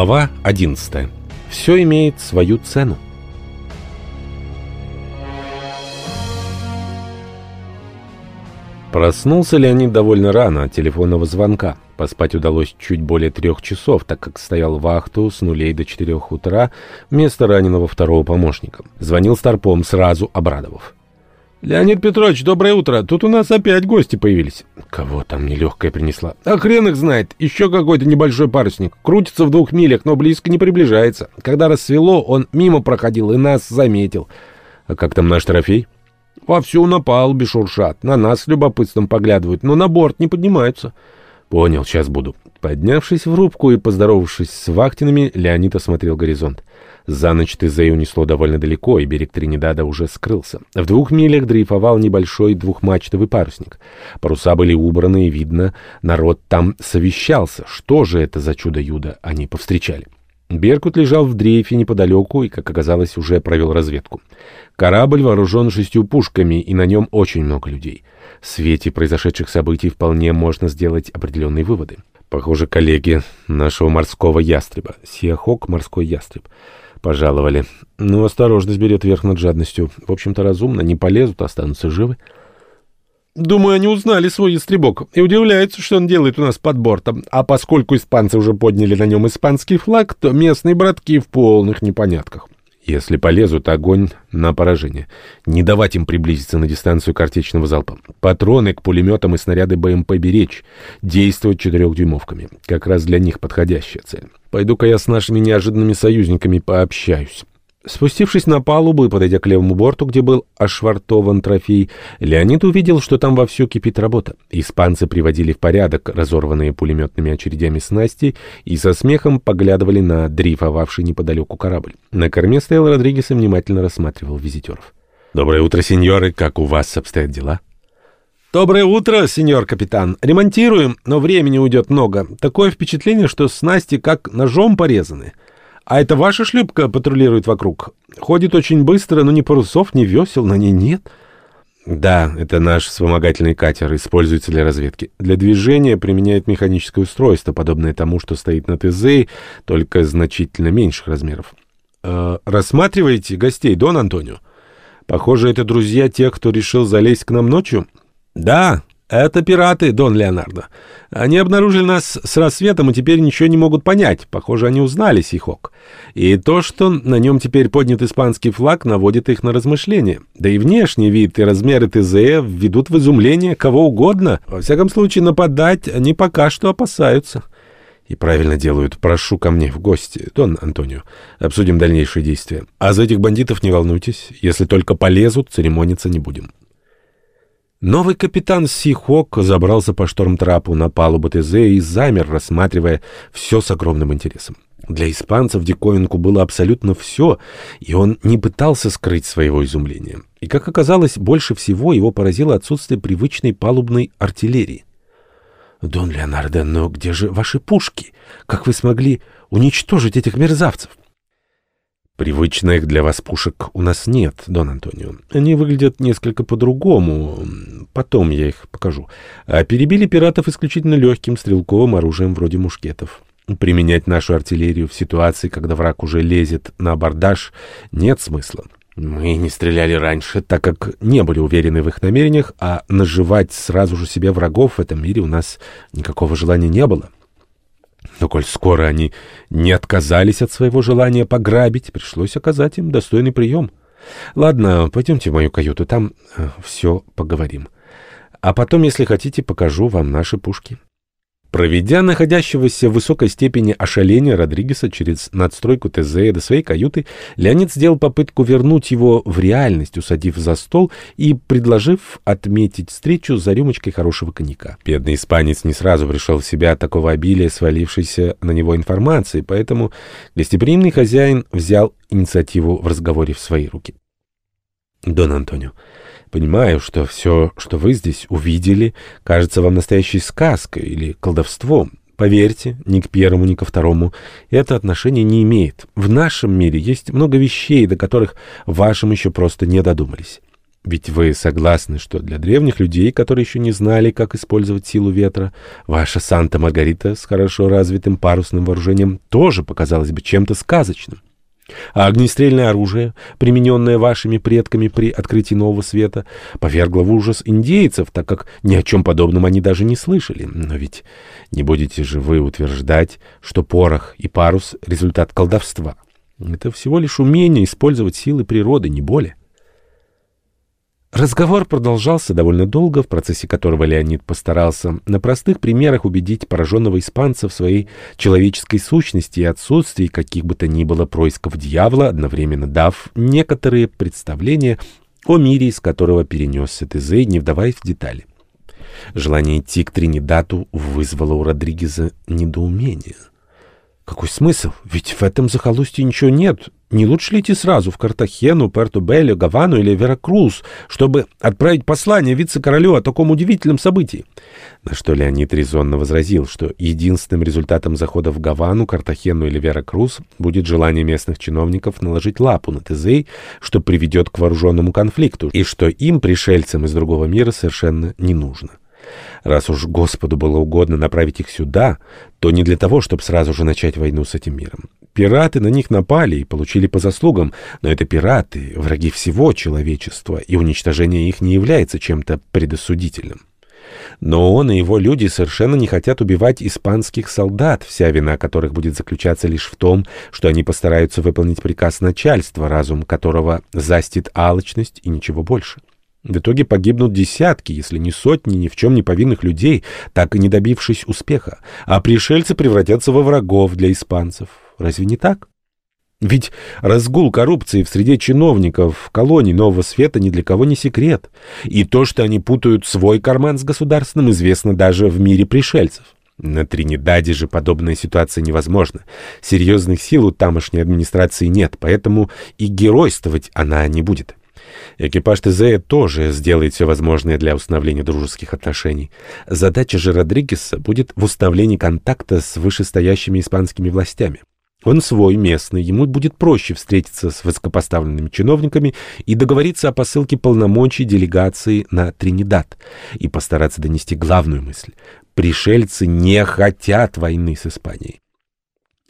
Глава 11. Все имеет свою цену. Проснулся Леонид довольно рано от телефонного звонка. Поспать удалось чуть более трех часов, так как стоял вахту с нулей до четырех утра вместо раненого второго помощника. Звонил Старпом, сразу обрадовав. «Леонид Петрович, доброе утро. Тут у нас опять гости появились». «Кого там нелегкая принесла?» «А хрен их знает. Еще какой-то небольшой парусник. Крутится в двух милях, но близко не приближается. Когда рассвело, он мимо проходил и нас заметил». «А как там наш трофей?» «Вовсю на палубе шуршат. На нас с любопытством поглядывают, но на борт не поднимаются». «Понял, сейчас буду». Поднявшись в рубку и поздоровавшись с вахтинами, Леонид осмотрел горизонт. За ночь Тезей унесло довольно далеко, и берег Тринидада уже скрылся. В двух милях дрейфовал небольшой двухмачтовый парусник. Паруса были убраны, и видно, народ там совещался. Что же это за чудо-юдо они повстречали? Беркут лежал в дрейфе неподалеку и, как оказалось, уже провел разведку. Корабль вооружен шестью пушками, и на нем очень много людей. В свете произошедших событий вполне можно сделать определенные выводы. Похоже, коллеги нашего морского ястреба. Сиахок — морской ястреб. Пожаловали. Ну, осторожность берет верх над жадностью. В общем-то, разумно. Не полезут, останутся живы. Думаю, они узнали свой ястребок и удивляются, что он делает у нас под бортом. А поскольку испанцы уже подняли на нем испанский флаг, то местные братки в полных непонятках. Если полезут, огонь на поражение. Не давать им приблизиться на дистанцию картечного залпа. Патроны к пулеметам и снаряды БМП беречь. Действовать четырехдюймовками. Как раз для них подходящая цель. Пойду-ка я с нашими неожиданными союзниками пообщаюсь. Спустившись на палубу и подойдя к левому борту, где был ошвартован трофей, Леонид увидел, что там вовсю кипит работа. Испанцы приводили в порядок разорванные пулеметными очередями снасти и со смехом поглядывали на дрейфовавший неподалеку корабль. На корме стоял Родригес и внимательно рассматривал визитеров. «Доброе утро, сеньоры! Как у вас обстоят дела?» «Доброе утро, сеньор капитан. Ремонтируем, но времени уйдет много. Такое впечатление, что снасти как ножом порезаны». А это ваша шлюпка патрулирует вокруг? Ходит очень быстро, но ни парусов, ни весел на ней нет. Да, это наш вспомогательный катер, используется для разведки. Для движения применяет механическое устройство, подобное тому, что стоит на ТЗ, только значительно меньших размеров. Э, рассматриваете гостей, Дон Антонио? Похоже, это друзья тех, кто решил залезть к нам ночью? Да, «Это пираты, Дон Леонардо. Они обнаружили нас с рассветом и теперь ничего не могут понять. Похоже, они узнали Сихок. И то, что на нем теперь поднят испанский флаг, наводит их на размышления. Да и внешний вид и размеры ТЗ введут в изумление кого угодно. Во всяком случае, нападать они пока что опасаются». И правильно делают. Прошу ко мне в гости, Дон Антонио. Обсудим дальнейшие действия. А за этих бандитов не волнуйтесь. Если только полезут, церемониться не будем. Новый капитан Сихок забрался по шторм-трапу на палубу ТЗ и замер, рассматривая все с огромным интересом. Для испанцев диковинку было абсолютно все, и он не пытался скрыть своего изумления. И, как оказалось, больше всего его поразило отсутствие привычной палубной артиллерии. «Дон Леонардо, но где же ваши пушки? Как вы смогли уничтожить этих мерзавцев?» Привычных для вас пушек у нас нет, Дон Антонио. Они выглядят несколько по-другому. Потом я их покажу. А перебили пиратов исключительно легким стрелковым оружием вроде мушкетов. Применять нашу артиллерию в ситуации, когда враг уже лезет на абордаж, нет смысла. Мы не стреляли раньше, так как не были уверены в их намерениях, а наживать сразу же себе врагов в этом мире у нас никакого желания не было. Но коль скоро они не отказались от своего желания пограбить, пришлось оказать им достойный прием. Ладно, пойдемте в мою каюту, там э, все поговорим. А потом, если хотите, покажу вам наши пушки. Проведя находящегося в высокой степени ошаления Родригеса через надстройку ТЗ до своей каюты, Леонид сделал попытку вернуть его в реальность, усадив за стол и предложив отметить встречу за рюмочкой хорошего коньяка. Бедный испанец не сразу пришел в себя от такого обилия свалившейся на него информации, поэтому гостеприимный хозяин взял инициативу в разговоре в свои руки. «Дон Антонио, Понимаю, что все, что вы здесь увидели, кажется вам настоящей сказкой или колдовством. Поверьте, ни к первому, ни ко второму это отношение не имеет. В нашем мире есть много вещей, до которых вашим еще просто не додумались. Ведь вы согласны, что для древних людей, которые еще не знали, как использовать силу ветра, ваша Санта-Маргарита с хорошо развитым парусным вооружением тоже показалась бы чем-то сказочным. А огнестрельное оружие, примененное вашими предками при открытии Нового Света, повергло в ужас индейцев, так как ни о чем подобном они даже не слышали. Но ведь не будете же вы утверждать, что порох и парус — результат колдовства. Это всего лишь умение использовать силы природы, не более. Разговор продолжался довольно долго, в процессе которого Леонид постарался на простых примерах убедить пораженного испанца в своей человеческой сущности и отсутствии каких бы то ни было происков дьявола, одновременно дав некоторые представления о мире, из которого перенесся Тезей, не вдаваясь в детали. Желание идти к Тринидату вызвало у Родригеза недоумение. Какой смысл? Ведь в этом захолустье ничего нет. Не лучше ли идти сразу в Картахену, Перту-Беллю, Гавану или Веракрус, чтобы отправить послание вице-королю о таком удивительном событии? На что Леонид резонно возразил, что единственным результатом захода в Гавану, Картахену или Веракрус будет желание местных чиновников наложить лапу на Тезей, что приведет к вооруженному конфликту, и что им, пришельцам из другого мира, совершенно не нужно. Раз уж Господу было угодно направить их сюда, то не для того, чтобы сразу же начать войну с этим миром. Пираты на них напали и получили по заслугам, но это пираты, враги всего человечества, и уничтожение их не является чем-то предосудительным. Но он и его люди совершенно не хотят убивать испанских солдат, вся вина которых будет заключаться лишь в том, что они постараются выполнить приказ начальства, разум которого застит алчность и ничего больше. В итоге погибнут десятки, если не сотни ни в чем не повинных людей, так и не добившись успеха, а пришельцы превратятся во врагов для испанцев. Разве не так? Ведь разгул коррупции в среде чиновников колоний Нового Света ни для кого не секрет. И то, что они путают свой карман с государственным, известно даже в мире пришельцев. На Тринидаде же подобная ситуация невозможна. Серьезных сил у тамошней администрации нет, поэтому и геройствовать она не будет. Экипаж Тезея тоже сделает все возможное для установления дружеских отношений. Задача же Родригеса будет в установлении контакта с вышестоящими испанскими властями. Он свой, местный, ему будет проще встретиться с высокопоставленными чиновниками и договориться о посылке полномочий делегации на Тринидад и постараться донести главную мысль. Пришельцы не хотят войны с Испанией.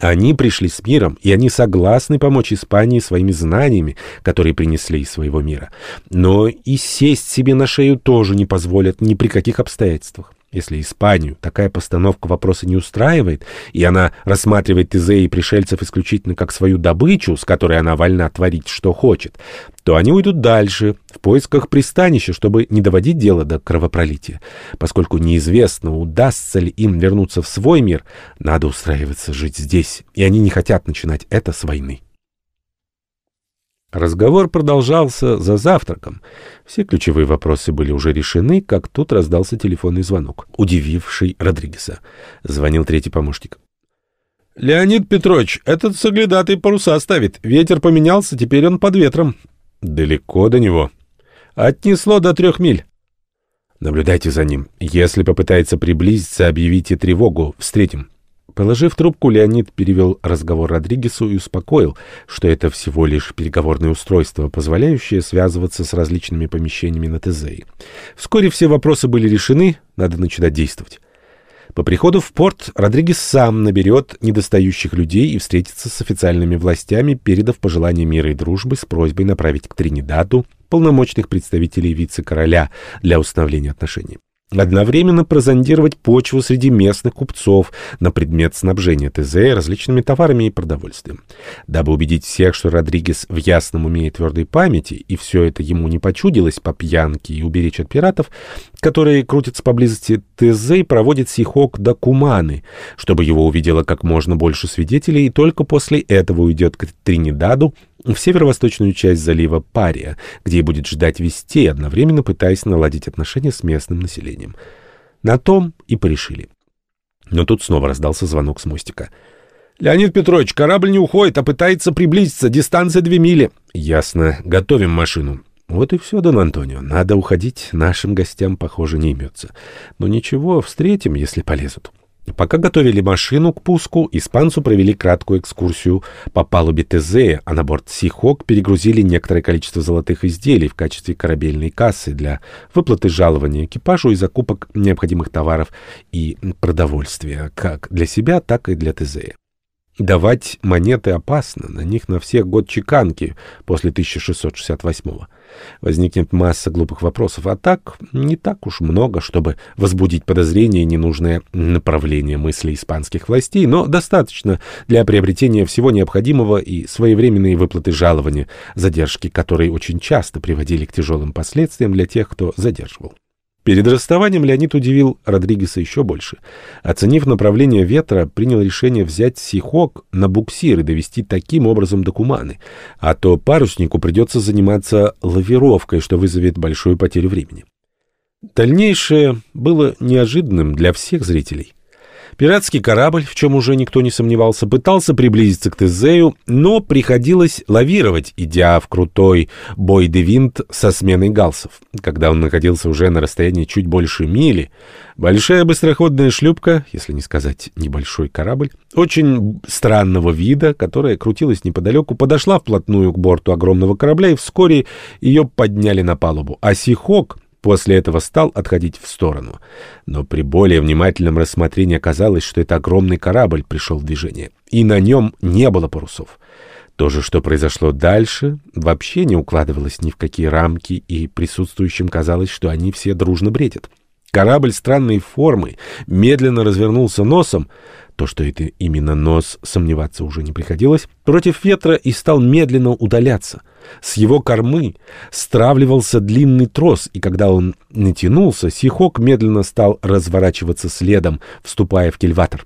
Они пришли с миром, и они согласны помочь Испании своими знаниями, которые принесли из своего мира. Но и сесть себе на шею тоже не позволят ни при каких обстоятельствах. Если Испанию такая постановка вопроса не устраивает, и она рассматривает Тезеи и пришельцев исключительно как свою добычу, с которой она вольна творить, что хочет, то они уйдут дальше, в поисках пристанища, чтобы не доводить дело до кровопролития. Поскольку неизвестно, удастся ли им вернуться в свой мир, надо устраиваться жить здесь, и они не хотят начинать это с войны. Разговор продолжался за завтраком. Все ключевые вопросы были уже решены, как тут раздался телефонный звонок, удививший Родригеса. Звонил третий помощник. «Леонид Петрович, этот соглядатый паруса ставит. Ветер поменялся, теперь он под ветром». «Далеко до него». «Отнесло до трех миль». «Наблюдайте за ним. Если попытается приблизиться, объявите тревогу. Встретим». Положив трубку, Леонид перевел разговор Родригесу и успокоил, что это всего лишь переговорное устройство, позволяющее связываться с различными помещениями на Тезее. Вскоре все вопросы были решены, надо начинать действовать. По приходу в порт Родригес сам наберет недостающих людей и встретится с официальными властями, передав пожелание мира и дружбы с просьбой направить к Тринидаду полномочных представителей вице-короля для установления отношений. Одновременно прозондировать почву среди местных купцов на предмет снабжения ТЗ различными товарами и продовольствием. Дабы убедить всех, что Родригес в ясном уме и твердой памяти, и все это ему не почудилось по пьянке и уберечь от пиратов, которые крутятся поблизости, ТЗ проводит Сихок до Куманы, чтобы его увидело как можно больше свидетелей, и только после этого уйдет к Тринидаду, в северо-восточную часть залива Пария, где будет ждать вестей, одновременно пытаясь наладить отношения с местным населением. На том и порешили. Но тут снова раздался звонок с мостика. «Леонид Петрович, корабль не уходит, а пытается приблизиться. Дистанция две мили». «Ясно. Готовим машину». Вот и все, Дон Антонио. Надо уходить. Нашим гостям, похоже, не имется. Но ничего, встретим, если полезут. Пока готовили машину к пуску, испанцу провели краткую экскурсию по палубе Тезея, а на борт Сихок перегрузили некоторое количество золотых изделий в качестве корабельной кассы для выплаты жалования экипажу и закупок необходимых товаров и продовольствия, как для себя, так и для Тезея. Давать монеты опасно, на них на всех год чеканки после 1668-го. Возникнет масса глупых вопросов, а так не так уж много, чтобы возбудить подозрение и ненужное направление мысли испанских властей, но достаточно для приобретения всего необходимого и своевременной выплаты жалования, задержки которые очень часто приводили к тяжелым последствиям для тех, кто задерживал. Перед расставанием Леонид удивил Родригеса еще больше. Оценив направление ветра, принял решение взять Сихок на буксир и довести таким образом до Куманы, а то паруснику придется заниматься лавировкой, что вызовет большую потерю времени. Дальнейшее было неожиданным для всех зрителей. Пиратский корабль, в чем уже никто не сомневался, пытался приблизиться к Тезею, но приходилось лавировать, идя в крутой бой-де-винт со сменой галсов. Когда он находился уже на расстоянии чуть больше мили, большая быстроходная шлюпка, если не сказать небольшой корабль, очень странного вида, которая крутилась неподалеку, подошла вплотную к борту огромного корабля, и вскоре ее подняли на палубу. А Сихок После этого стал отходить в сторону. Но при более внимательном рассмотрении оказалось, что это огромный корабль пришел в движение, и на нем не было парусов. То же, что произошло дальше, вообще не укладывалось ни в какие рамки, и присутствующим казалось, что они все дружно бредят. Корабль странной формы медленно развернулся носом, то, что это именно нос, сомневаться уже не приходилось, против ветра и стал медленно удаляться. С его кормы стравливался длинный трос, и когда он натянулся, Сихок медленно стал разворачиваться следом, вступая в кильватор.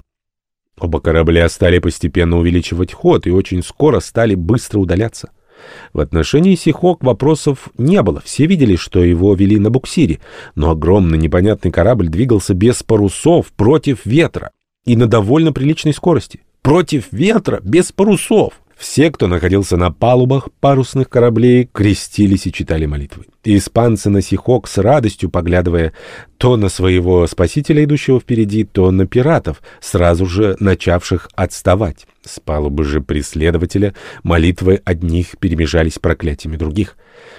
Оба корабля стали постепенно увеличивать ход и очень скоро стали быстро удаляться. В отношении Сихок вопросов не было, все видели, что его вели на буксире, но огромный непонятный корабль двигался без парусов против ветра и на довольно приличной скорости. Против ветра, без парусов. Все, кто находился на палубах парусных кораблей, крестились и читали молитвы. Испанцы на Сихок с радостью, поглядывая то на своего спасителя, идущего впереди, то на пиратов, сразу же начавших отставать. С палубы же преследователя молитвы одних перемежались проклятиями других.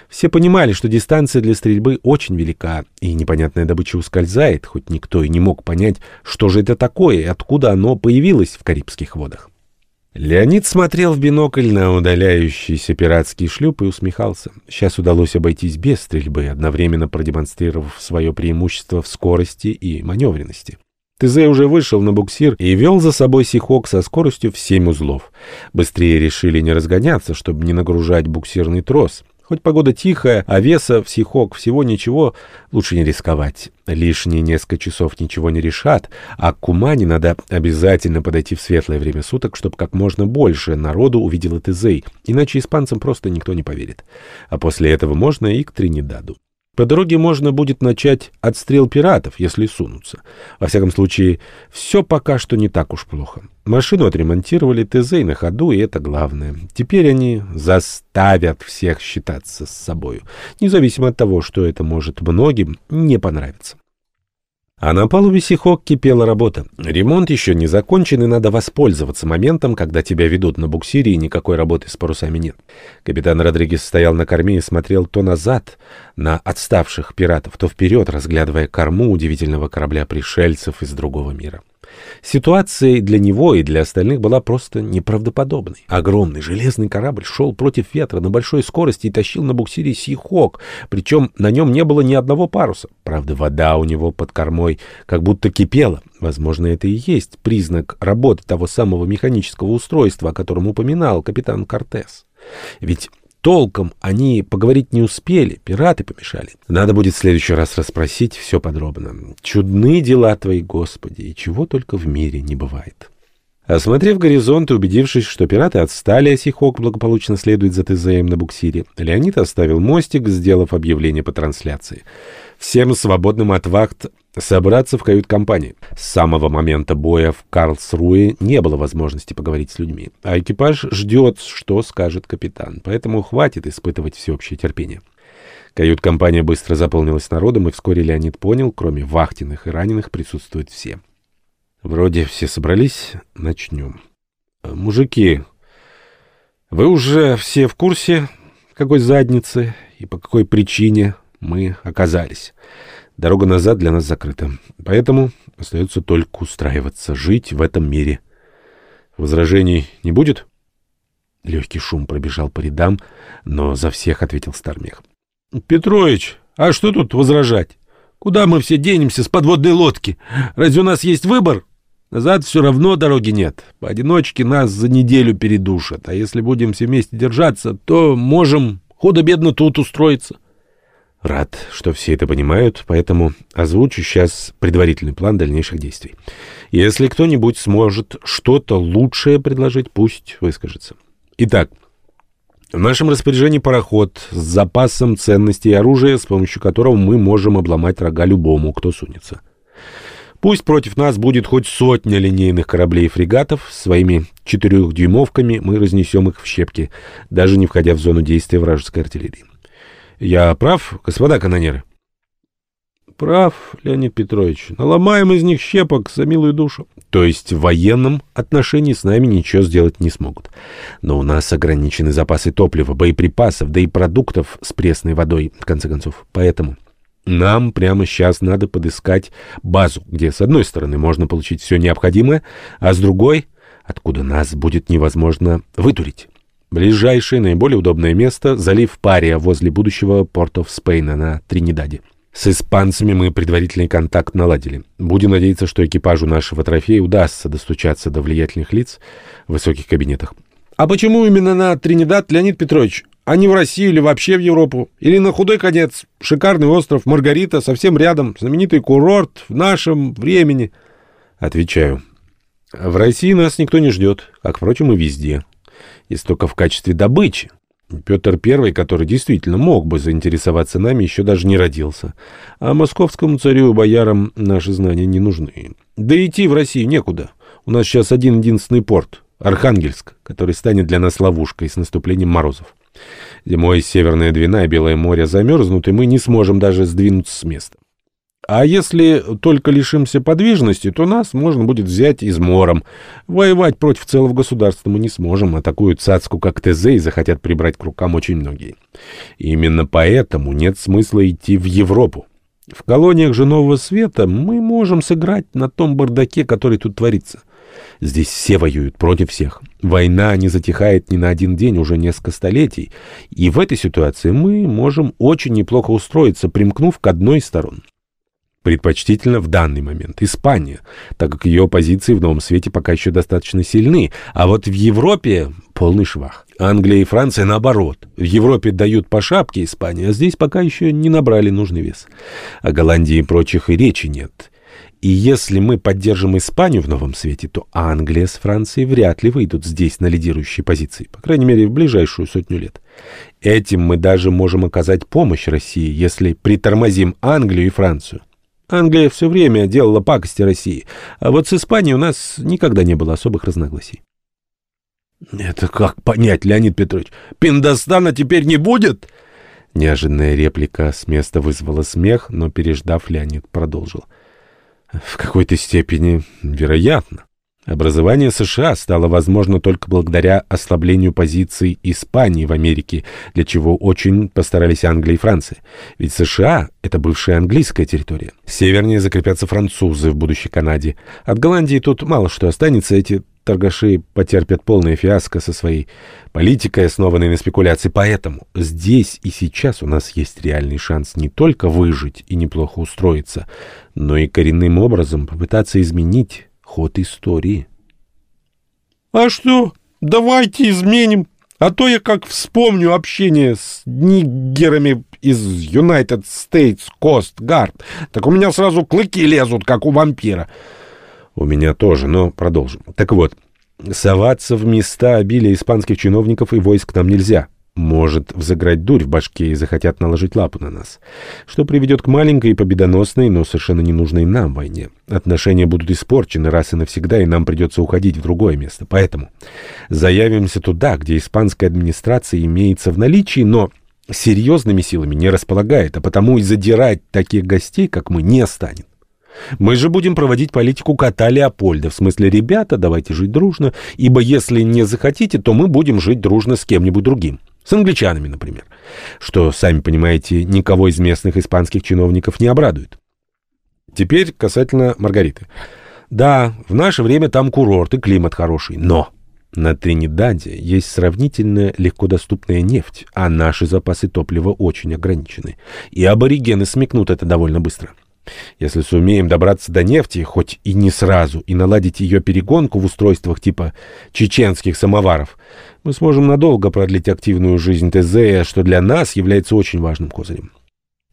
Все понимали, что дистанция для стрельбы очень велика, и непонятная добыча ускользает, хоть никто и не мог понять, что же это такое и откуда оно появилось в Карибских водах. Леонид смотрел в бинокль на удаляющийся пиратский шлюп и усмехался. Сейчас удалось обойтись без стрельбы, одновременно продемонстрировав свое преимущество в скорости и маневренности. ТЗ уже вышел на буксир и вел за собой Сихок со скоростью в семь узлов. Быстрее решили не разгоняться, чтобы не нагружать буксирный трос. Хоть погода тихая, а веса в сихок всего ничего, лучше не рисковать. Лишние несколько часов ничего не решат, а к Кумане надо обязательно подойти в светлое время суток, чтобы как можно больше народу увидел Тезей, иначе испанцам просто никто не поверит. А после этого можно и к Тринидаду. По дороге можно будет начать отстрел пиратов, если сунутся. Во всяком случае, все пока что не так уж плохо. Машину отремонтировали, ТЗ на ходу, и это главное. Теперь они заставят всех считаться с собою, независимо от того, что это может многим не понравиться. А на палубе Сихок кипела работа. Ремонт еще не закончен, и надо воспользоваться моментом, когда тебя ведут на буксире, и никакой работы с парусами нет. Капитан Родригес стоял на корме и смотрел то назад, на отставших пиратов, то вперед, разглядывая корму удивительного корабля пришельцев из другого мира. Ситуация для него и для остальных была просто неправдоподобной. Огромный железный корабль шел против ветра на большой скорости и тащил на буксире Сихок, причем на нем не было ни одного паруса. Правда, вода у него под кормой как будто кипела. Возможно, это и есть признак работы того самого механического устройства, о котором упоминал капитан Кортес. Ведь Толком они поговорить не успели, пираты помешали. Надо будет в следующий раз расспросить все подробно. Чудны дела твои, Господи, и чего только в мире не бывает. Осмотрев горизонт и убедившись, что пираты отстали, а Сихок благополучно следует за ТЗМ на буксире, Леонид оставил мостик, сделав объявление по трансляции. Всем свободным от вахт собраться в кают-компании. С самого момента боя в Карлсруе не было возможности поговорить с людьми, а экипаж ждет, что скажет капитан, поэтому хватит испытывать всеобщее терпение. Кают-компания быстро заполнилась народом, и вскоре Леонид понял, кроме вахтенных и раненых присутствуют все. Вроде все собрались, начнем. Мужики, вы уже все в курсе, какой задницы и по какой причине мы оказались. Дорога назад для нас закрыта. Поэтому остается только устраиваться, жить в этом мире. Возражений не будет? Легкий шум пробежал по рядам, но за всех ответил Стармех. — Петрович, а что тут возражать? Куда мы все денемся с подводной лодки? Разве у нас есть выбор? Назад все равно дороги нет. Поодиночке нас за неделю передушат. А если будем все вместе держаться, то можем худо-бедно тут устроиться. Рад, что все это понимают, поэтому озвучу сейчас предварительный план дальнейших действий. Если кто-нибудь сможет что-то лучшее предложить, пусть выскажется. Итак, в нашем распоряжении пароход с запасом ценностей и оружия, с помощью которого мы можем обломать рога любому, кто сунется. Пусть против нас будет хоть сотня линейных кораблей и фрегатов, своими четырехдюймовками мы разнесем их в щепки, даже не входя в зону действия вражеской артиллерии. Я прав, господа канонеры? Прав, Леонид Петрович. Наломаем из них щепок за милую душу. То есть в военном отношении с нами ничего сделать не смогут. Но у нас ограничены запасы топлива, боеприпасов, да и продуктов с пресной водой, в конце концов. Поэтому нам прямо сейчас надо подыскать базу, где с одной стороны можно получить все необходимое, а с другой, откуда нас будет невозможно вытурить. Ближайшее, наиболее удобное место — залив Пария возле будущего портов Спейна на Тринидаде. С испанцами мы предварительный контакт наладили. Будем надеяться, что экипажу нашего трофея удастся достучаться до влиятельных лиц в высоких кабинетах. А почему именно на Тринидад, Леонид Петрович? А не в Россию или вообще в Европу? Или на худой конец? Шикарный остров Маргарита, совсем рядом, знаменитый курорт в нашем времени. Отвечаю. В России нас никто не ждет, как, впрочем, и везде. Если только в качестве добычи. Петр I, который действительно мог бы заинтересоваться нами, еще даже не родился. А московскому царю и боярам наши знания не нужны. Да идти в Россию некуда. У нас сейчас один-единственный порт — Архангельск, который станет для нас ловушкой с наступлением морозов. Зимой Северная Двина и Белое море замерзнут, и мы не сможем даже сдвинуться с места. А если только лишимся подвижности, то нас можно будет взять измором. Воевать против целого государства мы не сможем, а такую цацку, как и захотят прибрать к рукам очень многие. Именно поэтому нет смысла идти в Европу. В колониях же Нового Света мы можем сыграть на том бардаке, который тут творится. Здесь все воюют против всех. Война не затихает ни на один день уже несколько столетий. И в этой ситуации мы можем очень неплохо устроиться, примкнув к одной из сторон. Предпочтительно в данный момент Испания, так как ее позиции в новом свете пока еще достаточно сильны, а вот в Европе полный швах. Англия и Франция наоборот. В Европе дают по шапке Испании, а здесь пока еще не набрали нужный вес. О Голландии и прочих и речи нет. И если мы поддержим Испанию в новом свете, то Англия с Францией вряд ли выйдут здесь на лидирующие позиции, по крайней мере, в ближайшую сотню лет. Этим мы даже можем оказать помощь России, если притормозим Англию и Францию. Англия все время делала пакости России, а вот с Испанией у нас никогда не было особых разногласий. «Это как понять, Леонид Петрович? Пиндостана теперь не будет?» Неожиданная реплика с места вызвала смех, но, переждав, Леонид продолжил. «В какой-то степени вероятно. Образование США стало возможно только благодаря ослаблению позиций Испании в Америке, для чего очень постарались Англия и Франция. Ведь США — это бывшая английская территория. Севернее закрепятся французы в будущей Канаде. От Голландии тут мало что останется, эти торгаши потерпят полное фиаско со своей политикой, основанной на спекуляции. Поэтому здесь и сейчас у нас есть реальный шанс не только выжить и неплохо устроиться, но и коренным образом попытаться изменить ход истории. «А что? Давайте изменим. А то я как вспомню общение с нигерами из United States Coast Guard, так у меня сразу клыки лезут, как у вампира». «У меня тоже, но продолжим. Так вот, соваться в места обилия испанских чиновников и войск нам нельзя» может взыграть дурь в башке и захотят наложить лапу на нас, что приведет к маленькой и победоносной, но совершенно ненужной нам войне. Отношения будут испорчены раз и навсегда, и нам придется уходить в другое место. Поэтому заявимся туда, где испанская администрация имеется в наличии, но серьезными силами не располагает, а потому и задирать таких гостей, как мы, не станет. Мы же будем проводить политику кота Леопольда, в смысле, ребята, давайте жить дружно, ибо если не захотите, то мы будем жить дружно с кем-нибудь другим. С англичанами, например. Что, сами понимаете, никого из местных испанских чиновников не обрадует. Теперь касательно Маргариты. Да, в наше время там курорт и климат хороший, но... На Тринидаде есть сравнительно легкодоступная нефть, а наши запасы топлива очень ограничены. И аборигены смекнут это довольно быстро. Если сумеем добраться до нефти, хоть и не сразу, и наладить ее перегонку в устройствах типа чеченских самоваров, мы сможем надолго продлить активную жизнь ТЗ, что для нас является очень важным козырем.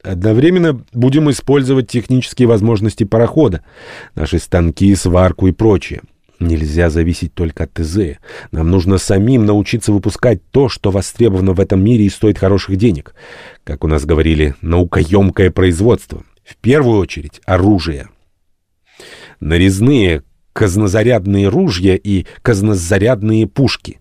Одновременно будем использовать технические возможности парохода, наши станки, сварку и прочее. Нельзя зависеть только от ТЗ. Нам нужно самим научиться выпускать то, что востребовано в этом мире и стоит хороших денег. Как у нас говорили, наукоемкое производство. В первую очередь оружие. Нарезные казнозарядные ружья и казнозарядные пушки.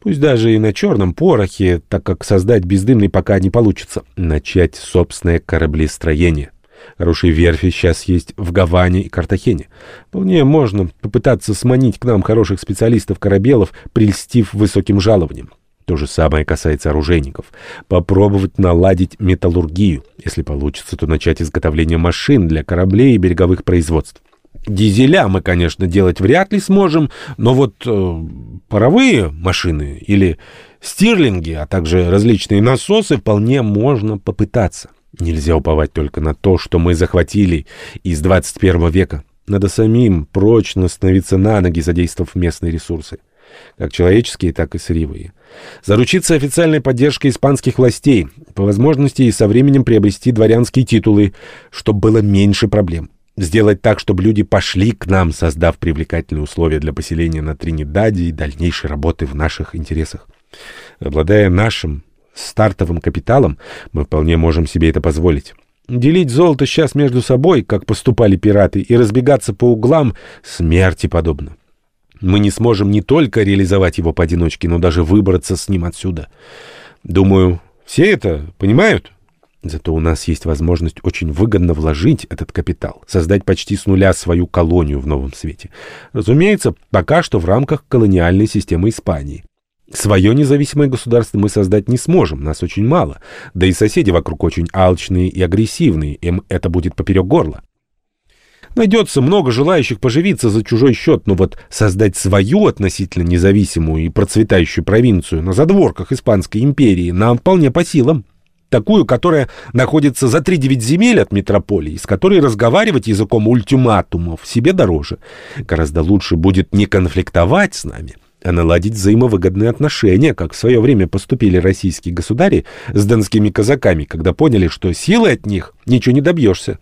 Пусть даже и на черном порохе, так как создать бездымный пока не получится. Начать собственное кораблестроение. Хорошие верфи сейчас есть в Гаване и Картахене. Вполне можно попытаться сманить к нам хороших специалистов-корабелов, прельстив высоким жалованием. То же самое касается оружейников. Попробовать наладить металлургию. Если получится, то начать изготовление машин для кораблей и береговых производств. Дизеля мы, конечно, делать вряд ли сможем, но вот э, паровые машины или стирлинги, а также различные насосы вполне можно попытаться. Нельзя уповать только на то, что мы захватили из 21 века. Надо самим прочно становиться на ноги, задействовав местные ресурсы. Как человеческие, так и сырьевые. Заручиться официальной поддержкой испанских властей, по возможности и со временем приобрести дворянские титулы, чтобы было меньше проблем. Сделать так, чтобы люди пошли к нам, создав привлекательные условия для поселения на Тринидаде и дальнейшей работы в наших интересах. Обладая нашим стартовым капиталом, мы вполне можем себе это позволить. Делить золото сейчас между собой, как поступали пираты, и разбегаться по углам смерти подобно. Мы не сможем не только реализовать его поодиночке, но даже выбраться с ним отсюда. Думаю, все это понимают? Зато у нас есть возможность очень выгодно вложить этот капитал, создать почти с нуля свою колонию в новом свете. Разумеется, пока что в рамках колониальной системы Испании. Свое независимое государство мы создать не сможем, нас очень мало. Да и соседи вокруг очень алчные и агрессивные, им это будет поперек горла. Найдется много желающих поживиться за чужой счет, но вот создать свою относительно независимую и процветающую провинцию на задворках Испанской империи нам вполне по силам. Такую, которая находится за 3-9 земель от метрополии, с которой разговаривать языком ультиматумов себе дороже. Гораздо лучше будет не конфликтовать с нами, а наладить взаимовыгодные отношения, как в свое время поступили российские государи с донскими казаками, когда поняли, что силой от них ничего не добьешься.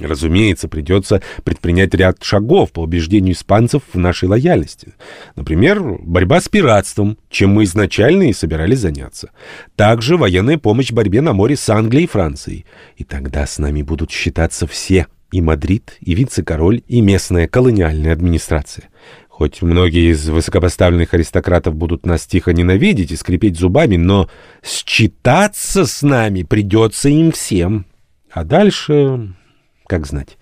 Разумеется, придется предпринять ряд шагов по убеждению испанцев в нашей лояльности. Например, борьба с пиратством, чем мы изначально и собирались заняться. Также военная помощь в борьбе на море с Англией и Францией. И тогда с нами будут считаться все, и Мадрид, и вице-король, и местная колониальная администрация. Хоть многие из высокопоставленных аристократов будут нас тихо ненавидеть и скрипеть зубами, но считаться с нами придется им всем. А дальше, как знать,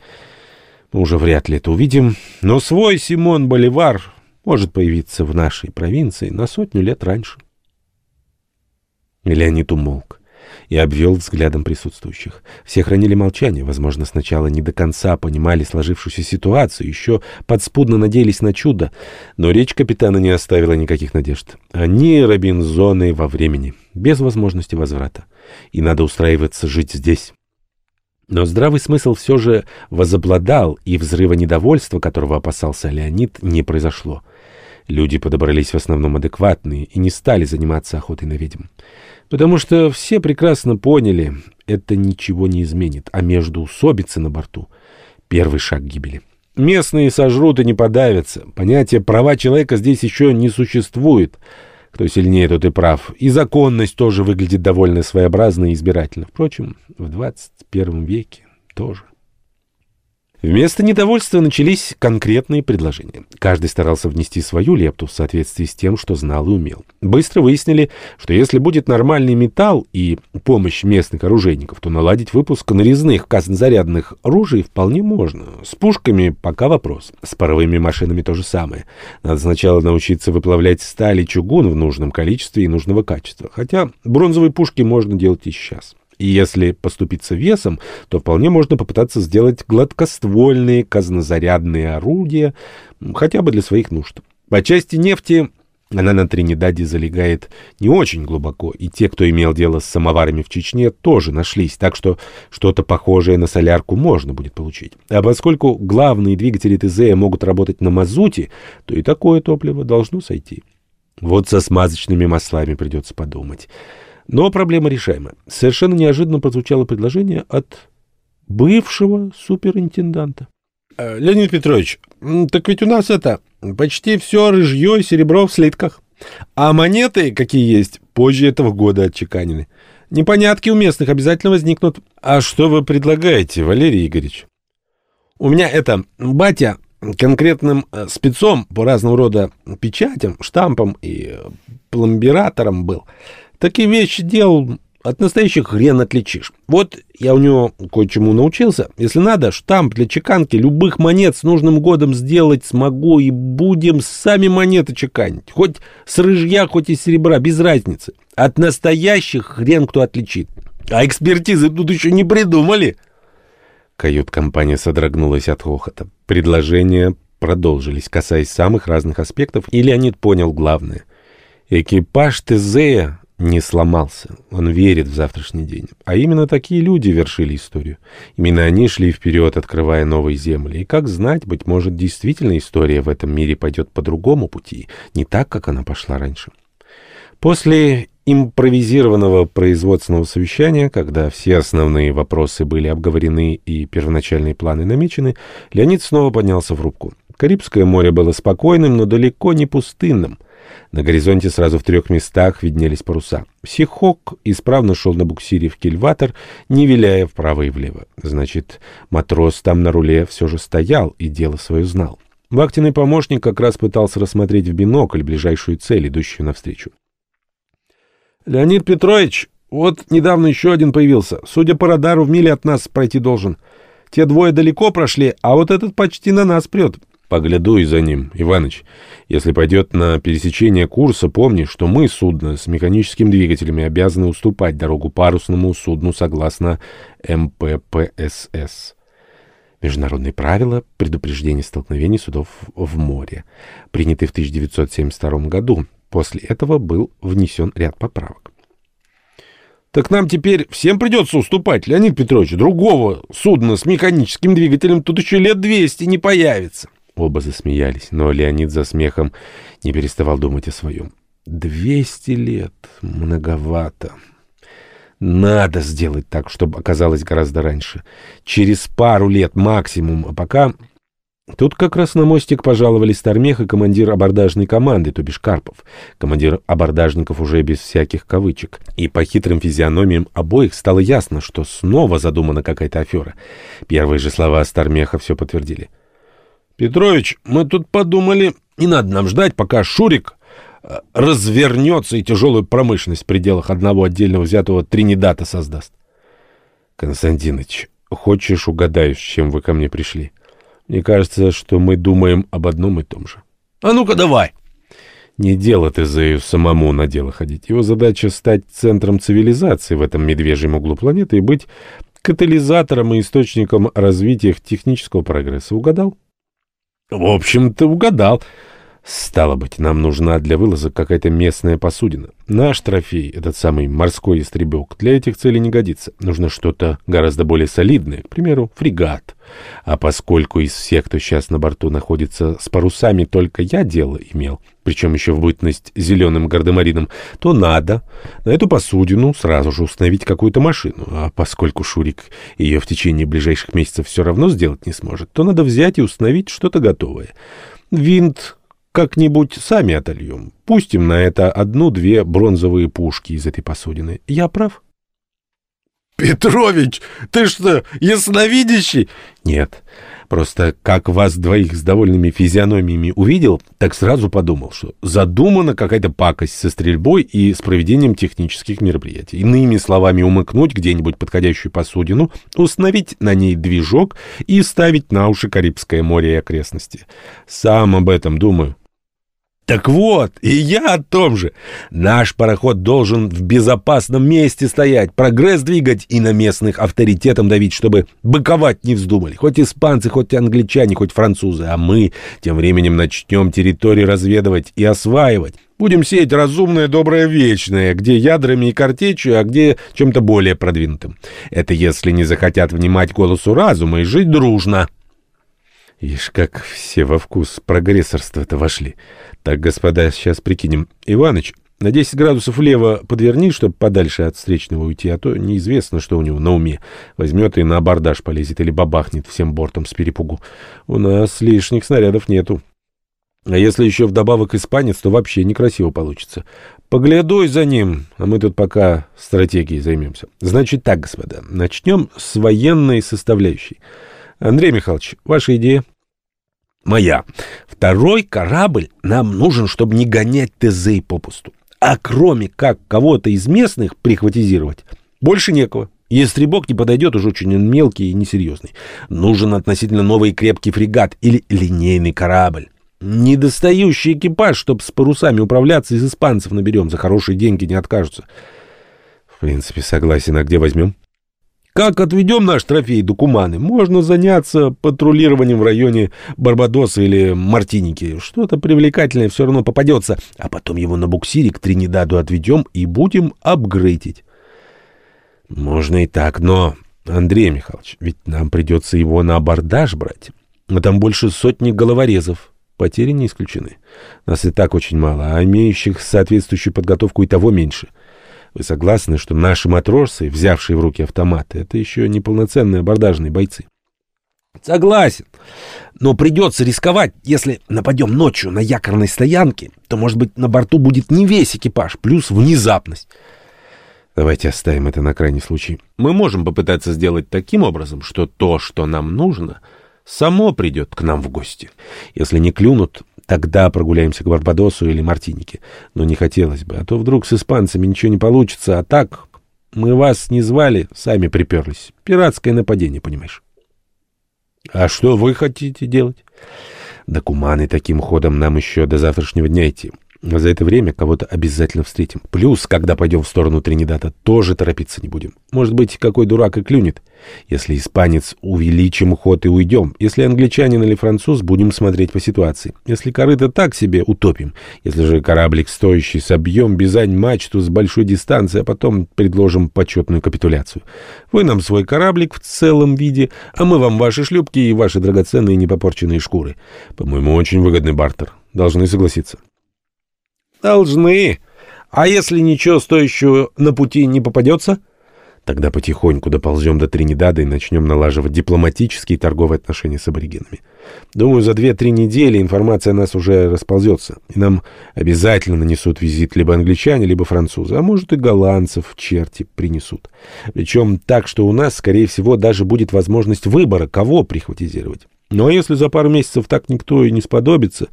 мы уже вряд ли это увидим, но свой Симон Боливар может появиться в нашей провинции на сотню лет раньше. Леонид умолк и обвел взглядом присутствующих. Все хранили молчание, возможно, сначала не до конца понимали сложившуюся ситуацию, еще подспудно надеялись на чудо, но речь капитана не оставила никаких надежд. Они Робинзоны во времени, без возможности возврата, и надо устраиваться жить здесь. Но здравый смысл все же возобладал, и взрыва недовольства, которого опасался Леонид, не произошло. Люди подобрались в основном адекватные и не стали заниматься охотой на ведьм. Потому что все прекрасно поняли, это ничего не изменит, а между усобицы на борту — первый шаг гибели. Местные сожрут и не подавятся. Понятие «права человека» здесь еще не существует. Кто сильнее, тот и прав. И законность тоже выглядит довольно своеобразно и избирательно. Впрочем, в 21 веке тоже. Вместо недовольства начались конкретные предложения. Каждый старался внести свою лепту в соответствии с тем, что знал и умел. Быстро выяснили, что если будет нормальный металл и помощь местных оружейников, то наладить выпуск нарезных казнозарядных ружей вполне можно. С пушками пока вопрос. С паровыми машинами то же самое. Надо сначала научиться выплавлять сталь и чугун в нужном количестве и нужного качества. Хотя бронзовые пушки можно делать и сейчас. И если поступиться весом, то вполне можно попытаться сделать гладкоствольные казнозарядные орудия, хотя бы для своих нужд. По части нефти она на Тринидаде залегает не очень глубоко, и те, кто имел дело с самоварами в Чечне, тоже нашлись, так что что-то похожее на солярку можно будет получить. А поскольку главные двигатели ТЗ могут работать на мазуте, то и такое топливо должно сойти. Вот со смазочными маслами придется подумать. Но проблема решаема. Совершенно неожиданно прозвучало предложение от бывшего суперинтенданта. Э, Леонид Петрович, так ведь у нас это почти все рыжье и серебро в слитках. А монеты, какие есть, позже этого года отчеканены. Непонятки у местных обязательно возникнут. А что вы предлагаете, Валерий Игоревич? У меня это, батя конкретным э, спецом по разного рода печатям, штампам и э, пломбиратором был. Такие вещи делал, от настоящих хрен отличишь. Вот я у него кое-чему научился. Если надо, штамп для чеканки любых монет с нужным годом сделать смогу, и будем сами монеты чеканить. Хоть с рыжья, хоть из серебра, без разницы. От настоящих хрен кто отличит. А экспертизы тут еще не придумали. Кают-компания содрогнулась от хохота. Предложения продолжились, касаясь самых разных аспектов, и Леонид понял главное. Экипаж Тезея не сломался. Он верит в завтрашний день. А именно такие люди вершили историю. Именно они шли вперед, открывая новые земли. И как знать, быть может, действительно история в этом мире пойдет по другому пути, не так, как она пошла раньше. После импровизированного производственного совещания, когда все основные вопросы были обговорены и первоначальные планы намечены, Леонид снова поднялся в рубку. Карибское море было спокойным, но далеко не пустынным. На горизонте сразу в трех местах виднелись паруса. Сихок исправно шел на буксире в кильватор, не виляя вправо и влево. Значит, матрос там на руле все же стоял и дело свое знал. Вахтенный помощник как раз пытался рассмотреть в бинокль ближайшую цель, идущую навстречу. «Леонид Петрович, вот недавно еще один появился. Судя по радару, в миле от нас пройти должен. Те двое далеко прошли, а вот этот почти на нас прет. Погляду и за ним. Иваныч, если пойдет на пересечение курса, помни, что мы, судно с механическими двигателями, обязаны уступать дорогу парусному судну согласно МППСС. Международные правила предупреждения столкновений судов в море, приняты в 1972 году. После этого был внесен ряд поправок. Так нам теперь всем придется уступать, Леонид Петрович. Другого судна с механическим двигателем тут еще лет 200 не появится. Оба засмеялись, но Леонид за смехом не переставал думать о своем. «Двести лет. Многовато. Надо сделать так, чтобы оказалось гораздо раньше. Через пару лет максимум, а пока...» Тут как раз на мостик пожаловали Стармех и командир абордажной команды, то бишь Карпов. Командир абордажников уже без всяких кавычек. И по хитрым физиономиям обоих стало ясно, что снова задумана какая-то афера. Первые же слова Стармеха все подтвердили. Петрович, мы тут подумали, не надо нам ждать, пока Шурик э, развернется и тяжелую промышленность в пределах одного отдельного взятого Тринидата создаст. Константинович, хочешь угадаю, с чем вы ко мне пришли? Мне кажется, что мы думаем об одном и том же. А ну-ка давай! Не дело Тезею самому на дело ходить. Его задача стать центром цивилизации в этом медвежьем углу планеты и быть катализатором и источником развития технического прогресса. Угадал? В общем-то, угадал. Стало быть, нам нужна для вылазок какая-то местная посудина. Наш трофей, этот самый морской истребок, для этих целей не годится. Нужно что-то гораздо более солидное, к примеру, фрегат. А поскольку из всех, кто сейчас на борту находится с парусами, только я дело имел, причем еще в бытность зеленым гардемарином, то надо на эту посудину сразу же установить какую-то машину. А поскольку Шурик ее в течение ближайших месяцев все равно сделать не сможет, то надо взять и установить что-то готовое. Винт как-нибудь сами отольем. Пустим на это одну-две бронзовые пушки из этой посудины. Я прав? Петрович, ты что, ясновидящий? Нет. Просто как вас двоих с довольными физиономиями увидел, так сразу подумал, что задумана какая-то пакость со стрельбой и с проведением технических мероприятий. Иными словами, умыкнуть где-нибудь подходящую посудину, установить на ней движок и ставить на уши Карибское море и окрестности. Сам об этом думаю. Так вот, и я о том же. Наш пароход должен в безопасном месте стоять, прогресс двигать и на местных авторитетом давить, чтобы быковать не вздумали. Хоть испанцы, хоть англичане, хоть французы. А мы тем временем начнем территории разведывать и осваивать. Будем сеять разумное, доброе, вечное, где ядрами и картечью, а где чем-то более продвинутым. Это если не захотят внимать голосу разума и жить дружно. Ишь, как все во вкус прогрессорства-то вошли. Так, господа, сейчас прикинем. Иваныч, на 10 градусов влево подверни, чтобы подальше от встречного уйти, а то неизвестно, что у него на уме. Возьмет и на абордаж полезет или бабахнет всем бортом с перепугу. У нас лишних снарядов нету. А если еще вдобавок испанец, то вообще некрасиво получится. Поглядуй за ним, а мы тут пока стратегией займемся. Значит так, господа, начнем с военной составляющей. Андрей Михайлович, ваша идея? Моя. Второй корабль нам нужен, чтобы не гонять ТЗ попусту. А кроме как кого-то из местных прихватизировать, больше некого. Естребок не подойдет, уж очень мелкий и несерьезный. Нужен относительно новый крепкий фрегат или линейный корабль. Недостающий экипаж, чтобы с парусами управляться, из испанцев наберем. За хорошие деньги не откажутся. В принципе, согласен. А где возьмем? Как отведем наш трофей Дукуманы, можно заняться патрулированием в районе Барбадоса или Мартиники. Что-то привлекательное все равно попадется, а потом его на буксире к Тринидаду отведем и будем апгрейдить. Можно и так, но, Андрей Михайлович, ведь нам придется его на абордаж брать. А там больше сотни головорезов. Потери не исключены. Нас и так очень мало, а имеющих соответствующую подготовку и того меньше. — вы согласны, что наши матросы, взявшие в руки автоматы, это еще не полноценные абордажные бойцы? Согласен. Но придется рисковать. Если нападем ночью на якорной стоянке, то, может быть, на борту будет не весь экипаж, плюс внезапность. Давайте оставим это на крайний случай. Мы можем попытаться сделать таким образом, что то, что нам нужно, само придет к нам в гости. Если не клюнут, Тогда прогуляемся к Барбадосу или Мартинике. Но не хотелось бы, а то вдруг с испанцами ничего не получится, а так мы вас не звали, сами приперлись. Пиратское нападение, понимаешь? А что вы хотите делать? Докуманы таким ходом нам еще до завтрашнего дня идти. За это время кого-то обязательно встретим. Плюс, когда пойдем в сторону Тринидада, тоже торопиться не будем. Может быть, какой дурак и клюнет. Если испанец, увеличим ход и уйдем. Если англичанин или француз, будем смотреть по ситуации. Если корыто так себе, утопим. Если же кораблик стоящий, собьем Бизань-мачту с большой дистанции, а потом предложим почетную капитуляцию. Вы нам свой кораблик в целом виде, а мы вам ваши шлюпки и ваши драгоценные непопорченные шкуры. По-моему, очень выгодный бартер. Должны согласиться. Должны. А если ничего стоящего на пути не попадется? Тогда потихоньку доползем до Тринидада и начнем налаживать дипломатические и торговые отношения с аборигенами. Думаю, за две-три недели информация о нас уже расползется, и нам обязательно нанесут визит либо англичане, либо французы, а может и голландцев черти принесут. Причем так, что у нас, скорее всего, даже будет возможность выбора, кого прихватизировать. Ну а если за пару месяцев так никто и не сподобится,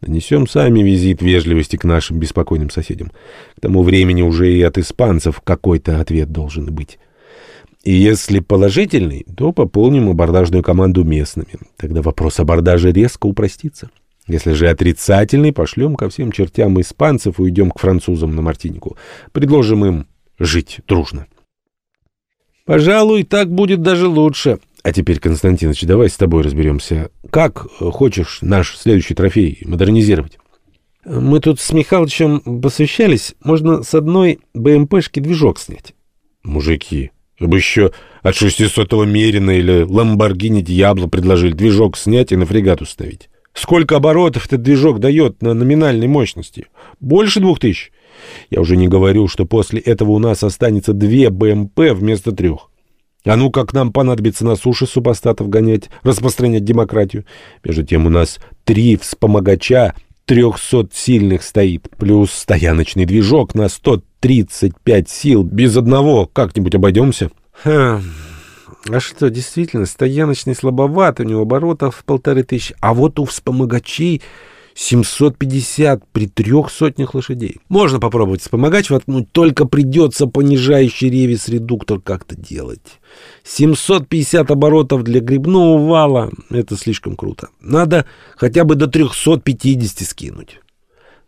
нанесем сами визит вежливости к нашим беспокойным соседям. К тому времени уже и от испанцев какой-то ответ должен быть. И если положительный, то пополним абордажную команду местными. Тогда вопрос абордажа резко упростится. Если же отрицательный, пошлем ко всем чертям испанцев и уйдем к французам на Мартинику. Предложим им жить дружно. Пожалуй, так будет даже лучше. А теперь, Константинович, давай с тобой разберемся. Как э, хочешь наш следующий трофей модернизировать? Мы тут с Михалычем посвящались. Можно с одной БМПшки движок снять. Мужики, чтобы еще от 600-го Мерина или Ламборгини Диабло предложили движок снять и на фрегат установить. Сколько оборотов этот движок дает на номинальной мощности? Больше двух тысяч. Я уже не говорю, что после этого у нас останется две БМП вместо трех. А ну как нам понадобится на суше супостатов гонять, распространять демократию. Между тем у нас три вспомогача трехсот сильных стоит, плюс стояночный движок на 135 сил. Без одного как-нибудь обойдемся. Хм... А что, действительно, стояночный слабоват, у него оборотов полторы тысячи, а вот у вспомогачей 750 при трех сотнях лошадей. Можно попробовать вспомогач воткнуть, только придется понижающий ревис редуктор как-то делать. 750 оборотов для грибного вала — это слишком круто. Надо хотя бы до 350 скинуть.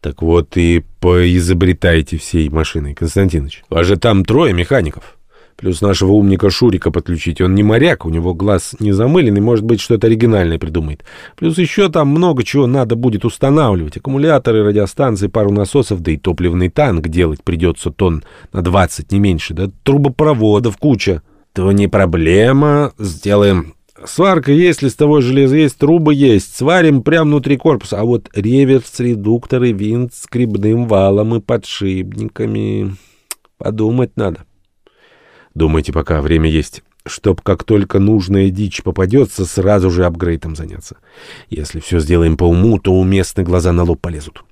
Так вот и поизобретайте всей машиной, Константинович. Вас же там трое механиков. Плюс нашего умника Шурика подключить. Он не моряк, у него глаз не замыленный, может быть, что-то оригинальное придумает. Плюс еще там много чего надо будет устанавливать. Аккумуляторы, радиостанции, пару насосов, да и топливный танк делать придется тонн на 20, не меньше. Да трубопроводов куча. То не проблема, сделаем. Сварка есть, листовое железо есть, трубы есть. Сварим прямо внутри корпуса. А вот реверс, редукторы, винт с грибным валом и подшипниками... Подумать надо. Думайте, пока время есть. Чтоб как только нужная дичь попадется, сразу же апгрейдом заняться. Если все сделаем по уму, то у местных глаза на лоб полезут.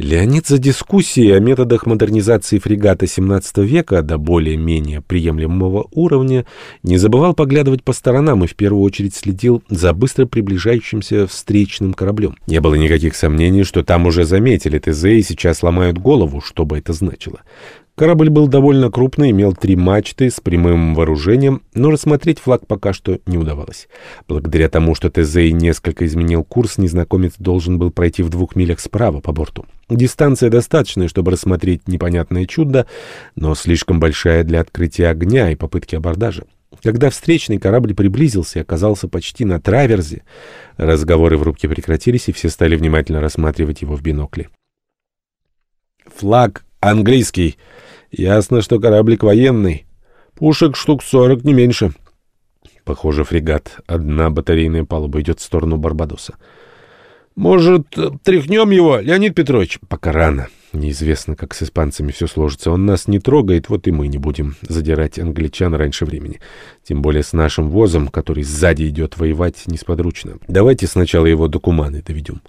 Леонид за дискуссией о методах модернизации фрегата XVII века до более-менее приемлемого уровня не забывал поглядывать по сторонам и в первую очередь следил за быстро приближающимся встречным кораблем. Не было никаких сомнений, что там уже заметили ТЗ и сейчас ломают голову, что бы это значило. Корабль был довольно крупный, имел три мачты с прямым вооружением, но рассмотреть флаг пока что не удавалось. Благодаря тому, что Тезей несколько изменил курс, незнакомец должен был пройти в двух милях справа по борту. Дистанция достаточная, чтобы рассмотреть непонятное чудо, но слишком большая для открытия огня и попытки абордажа. Когда встречный корабль приблизился и оказался почти на траверзе, разговоры в рубке прекратились, и все стали внимательно рассматривать его в бинокле. «Флаг английский!» Ясно, что кораблик военный. Пушек штук сорок, не меньше. Похоже, фрегат. Одна батарейная палуба идет в сторону Барбадоса. Может, тряхнем его, Леонид Петрович? Пока рано. Неизвестно, как с испанцами все сложится. Он нас не трогает, вот и мы не будем задирать англичан раньше времени. Тем более с нашим возом, который сзади идет воевать, несподручно. Давайте сначала его до Куманы доведем.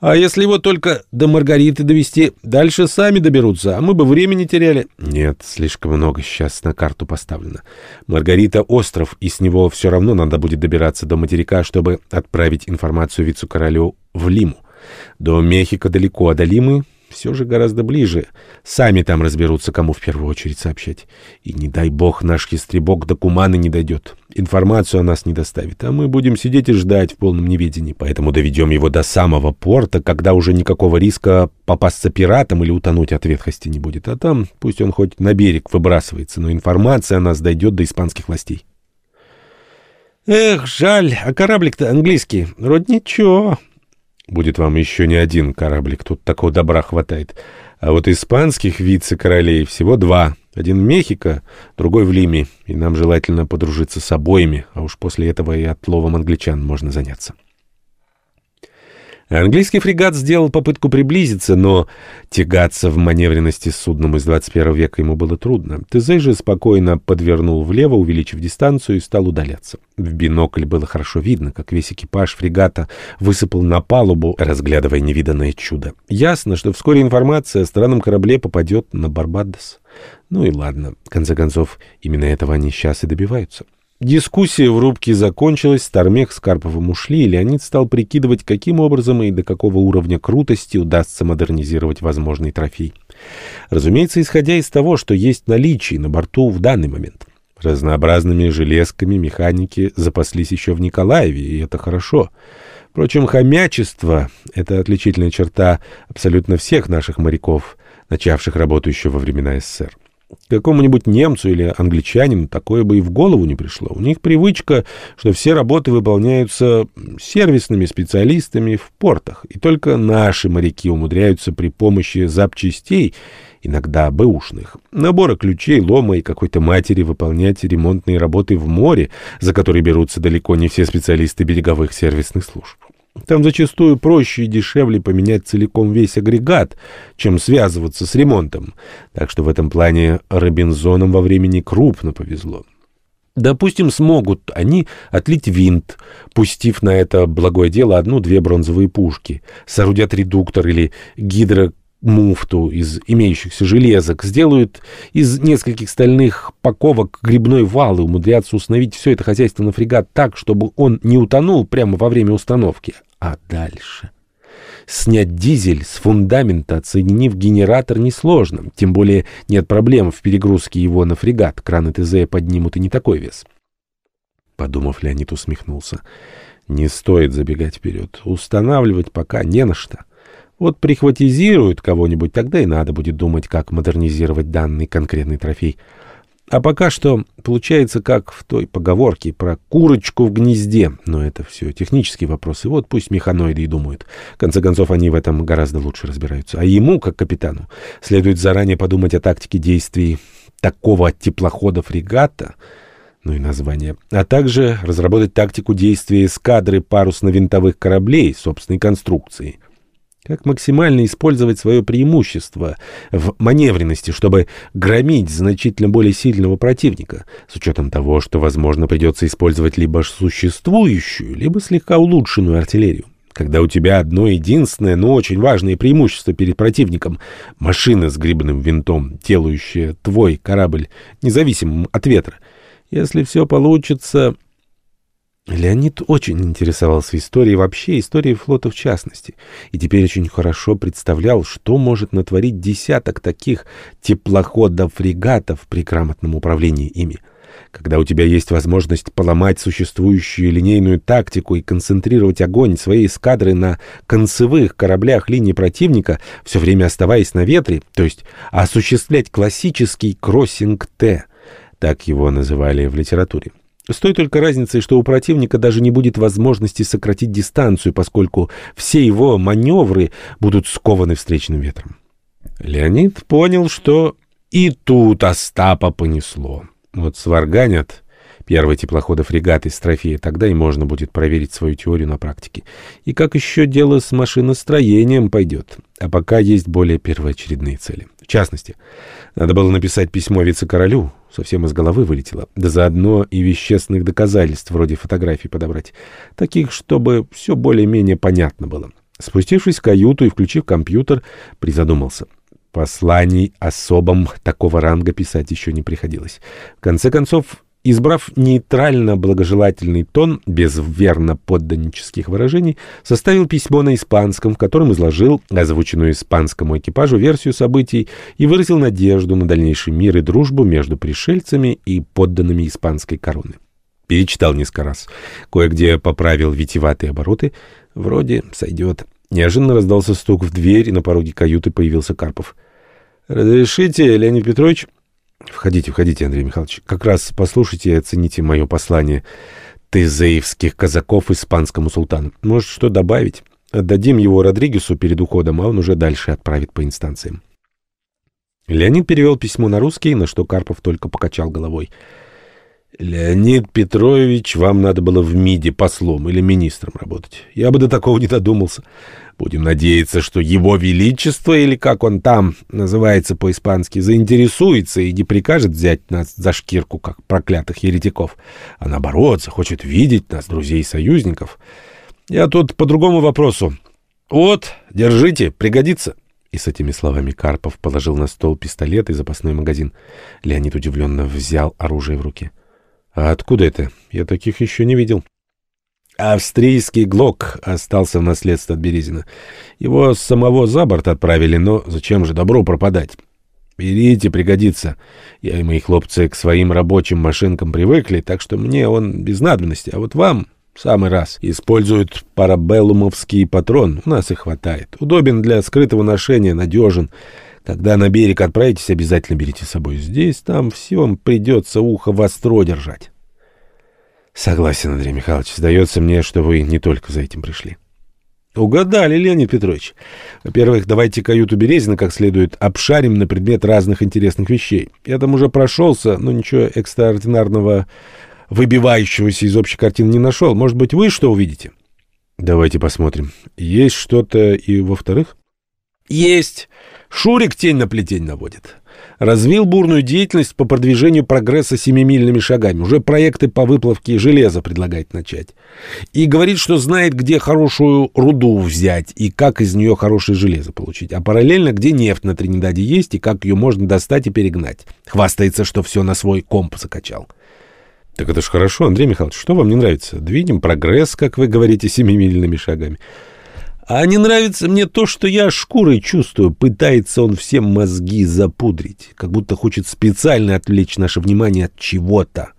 А если его только до Маргариты довести, дальше сами доберутся, а мы бы времени теряли. Нет, слишком много сейчас на карту поставлено. Маргарита — остров, и с него все равно надо будет добираться до материка, чтобы отправить информацию вице-королю в Лиму. До Мехико далеко, а до Лимы все же гораздо ближе. Сами там разберутся, кому в первую очередь сообщать. И не дай бог наш хистребок до Куманы не дойдет. Информацию о нас не доставит, а мы будем сидеть и ждать в полном неведении. Поэтому доведем его до самого порта, когда уже никакого риска попасться пиратам или утонуть от ветхости не будет. А там пусть он хоть на берег выбрасывается, но информация о нас дойдет до испанских властей. Эх, жаль, а кораблик-то английский. Вроде ничего. Будет вам еще не один кораблик, тут такого добра хватает. А вот испанских вице-королей всего два. Один в Мехико, другой в Лиме. И нам желательно подружиться с обоими, а уж после этого и отловом англичан можно заняться. Английский фрегат сделал попытку приблизиться, но тягаться в маневренности с судном из 21 века ему было трудно. ТЗ же спокойно подвернул влево, увеличив дистанцию, и стал удаляться. В бинокль было хорошо видно, как весь экипаж фрегата высыпал на палубу, разглядывая невиданное чудо. Ясно, что вскоре информация о странном корабле попадет на Барбадос. Ну и ладно, в конце концов, именно этого они сейчас и добиваются. Дискуссия в рубке закончилась, Стармех с Карповым ушли, и Леонид стал прикидывать, каким образом и до какого уровня крутости удастся модернизировать возможный трофей. Разумеется, исходя из того, что есть наличие на борту в данный момент. Разнообразными железками механики запаслись еще в Николаеве, и это хорошо. Впрочем, хомячество — это отличительная черта абсолютно всех наших моряков, начавших работу еще во времена СССР. Какому-нибудь немцу или англичанину такое бы и в голову не пришло. У них привычка, что все работы выполняются сервисными специалистами в портах, и только наши моряки умудряются при помощи запчастей, иногда бэушных, набора ключей, лома и какой-то матери выполнять ремонтные работы в море, за которые берутся далеко не все специалисты береговых сервисных служб. Там зачастую проще и дешевле поменять целиком весь агрегат, чем связываться с ремонтом. Так что в этом плане Робинзонам во времени крупно повезло. Допустим, смогут они отлить винт, пустив на это благое дело одну-две бронзовые пушки, соорудят редуктор или гидро муфту из имеющихся железок, сделают из нескольких стальных паковок грибной вал и умудрятся установить все это хозяйство на фрегат так, чтобы он не утонул прямо во время установки. А дальше... Снять дизель с фундамента, отсоединив генератор, несложно. Тем более нет проблем в перегрузке его на фрегат. Краны ТЗ поднимут и не такой вес. Подумав, Леонид усмехнулся. Не стоит забегать вперед. Устанавливать пока не на что. Вот прихватизируют кого-нибудь, тогда и надо будет думать, как модернизировать данный конкретный трофей. А пока что получается как в той поговорке про курочку в гнезде. Но это все технические вопросы. Вот пусть механоиды и думают. В конце концов, они в этом гораздо лучше разбираются. А ему, как капитану, следует заранее подумать о тактике действий такого теплохода-фрегата, ну и название, а также разработать тактику действия эскадры парусно-винтовых кораблей собственной конструкции — как максимально использовать свое преимущество в маневренности, чтобы громить значительно более сильного противника, с учетом того, что, возможно, придется использовать либо существующую, либо слегка улучшенную артиллерию. Когда у тебя одно единственное, но очень важное преимущество перед противником — машина с грибным винтом, делающая твой корабль независимым от ветра. Если все получится, Леонид очень интересовался историей вообще, историей флота в частности, и теперь очень хорошо представлял, что может натворить десяток таких теплоходов-фрегатов при грамотном управлении ими. Когда у тебя есть возможность поломать существующую линейную тактику и концентрировать огонь своей эскадры на концевых кораблях линии противника, все время оставаясь на ветре, то есть осуществлять классический кроссинг-Т, так его называли в литературе. С той только разницей, что у противника даже не будет возможности сократить дистанцию, поскольку все его маневры будут скованы встречным ветром. Леонид понял, что и тут Остапа понесло. Вот сварганят первый теплохода-фрегат из трофея, тогда и можно будет проверить свою теорию на практике. И как еще дело с машиностроением пойдет. А пока есть более первоочередные цели. В частности, надо было написать письмо вице-королю, совсем из головы вылетело, да заодно и вещественных доказательств вроде фотографий подобрать, таких, чтобы все более-менее понятно было. Спустившись в каюту и включив компьютер, призадумался. Посланий особом такого ранга писать еще не приходилось. В конце концов, Избрав нейтрально-благожелательный тон, без верно-подданнических выражений, составил письмо на испанском, в котором изложил озвученную испанскому экипажу версию событий и выразил надежду на дальнейший мир и дружбу между пришельцами и подданными испанской короны. Перечитал несколько раз. Кое-где поправил витиеватые обороты. Вроде сойдет. Неожиданно раздался стук в дверь, и на пороге каюты появился Карпов. «Разрешите, Леонид Петрович?» Входите, входите, Андрей Михайлович. Как раз послушайте и оцените мое послание тезеевских казаков испанскому султану. Может, что добавить? Отдадим его Родригесу перед уходом, а он уже дальше отправит по инстанциям. Леонид перевел письмо на русский, на что Карпов только покачал головой. «Леонид Петрович, вам надо было в МИДе послом или министром работать. Я бы до такого не додумался. Будем надеяться, что его величество, или как он там называется по-испански, заинтересуется и не прикажет взять нас за шкирку, как проклятых еретиков, а наоборот, захочет видеть нас, друзей и союзников. Я тут по другому вопросу. Вот, держите, пригодится». И с этими словами Карпов положил на стол пистолет и запасной магазин. Леонид удивленно взял оружие в руки. — а откуда это? Я таких еще не видел. Австрийский ГЛОК остался в наследство от Березина. Его самого за борт отправили, но зачем же добро пропадать? Берите, пригодится. Я и мои хлопцы к своим рабочим машинкам привыкли, так что мне он без надобности, а вот вам самый раз. Используют парабеллумовский патрон, у нас и хватает. Удобен для скрытого ношения, надежен. Когда на берег отправитесь, обязательно берите с собой. Здесь, там, всем придется ухо востро держать. Согласен, Андрей Михайлович. Сдается мне, что вы не только за этим пришли. Угадали, Леонид Петрович. Во-первых, давайте каюту Березина как следует обшарим на предмет разных интересных вещей. Я там уже прошелся, но ничего экстраординарного, выбивающегося из общей картины не нашел. Может быть, вы что увидите? Давайте посмотрим. Есть что-то и во-вторых? Есть. Шурик тень на плетень наводит. Развил бурную деятельность по продвижению прогресса семимильными шагами. Уже проекты по выплавке железа предлагает начать. И говорит, что знает, где хорошую руду взять и как из нее хорошее железо получить. А параллельно, где нефть на Тринидаде есть и как ее можно достать и перегнать. Хвастается, что все на свой комп закачал. Так это ж хорошо, Андрей Михайлович, что вам не нравится? Двинем прогресс, как вы говорите, семимильными шагами. А не нравится мне то, что я шкурой чувствую. Пытается он всем мозги запудрить, как будто хочет специально отвлечь наше внимание от чего-то.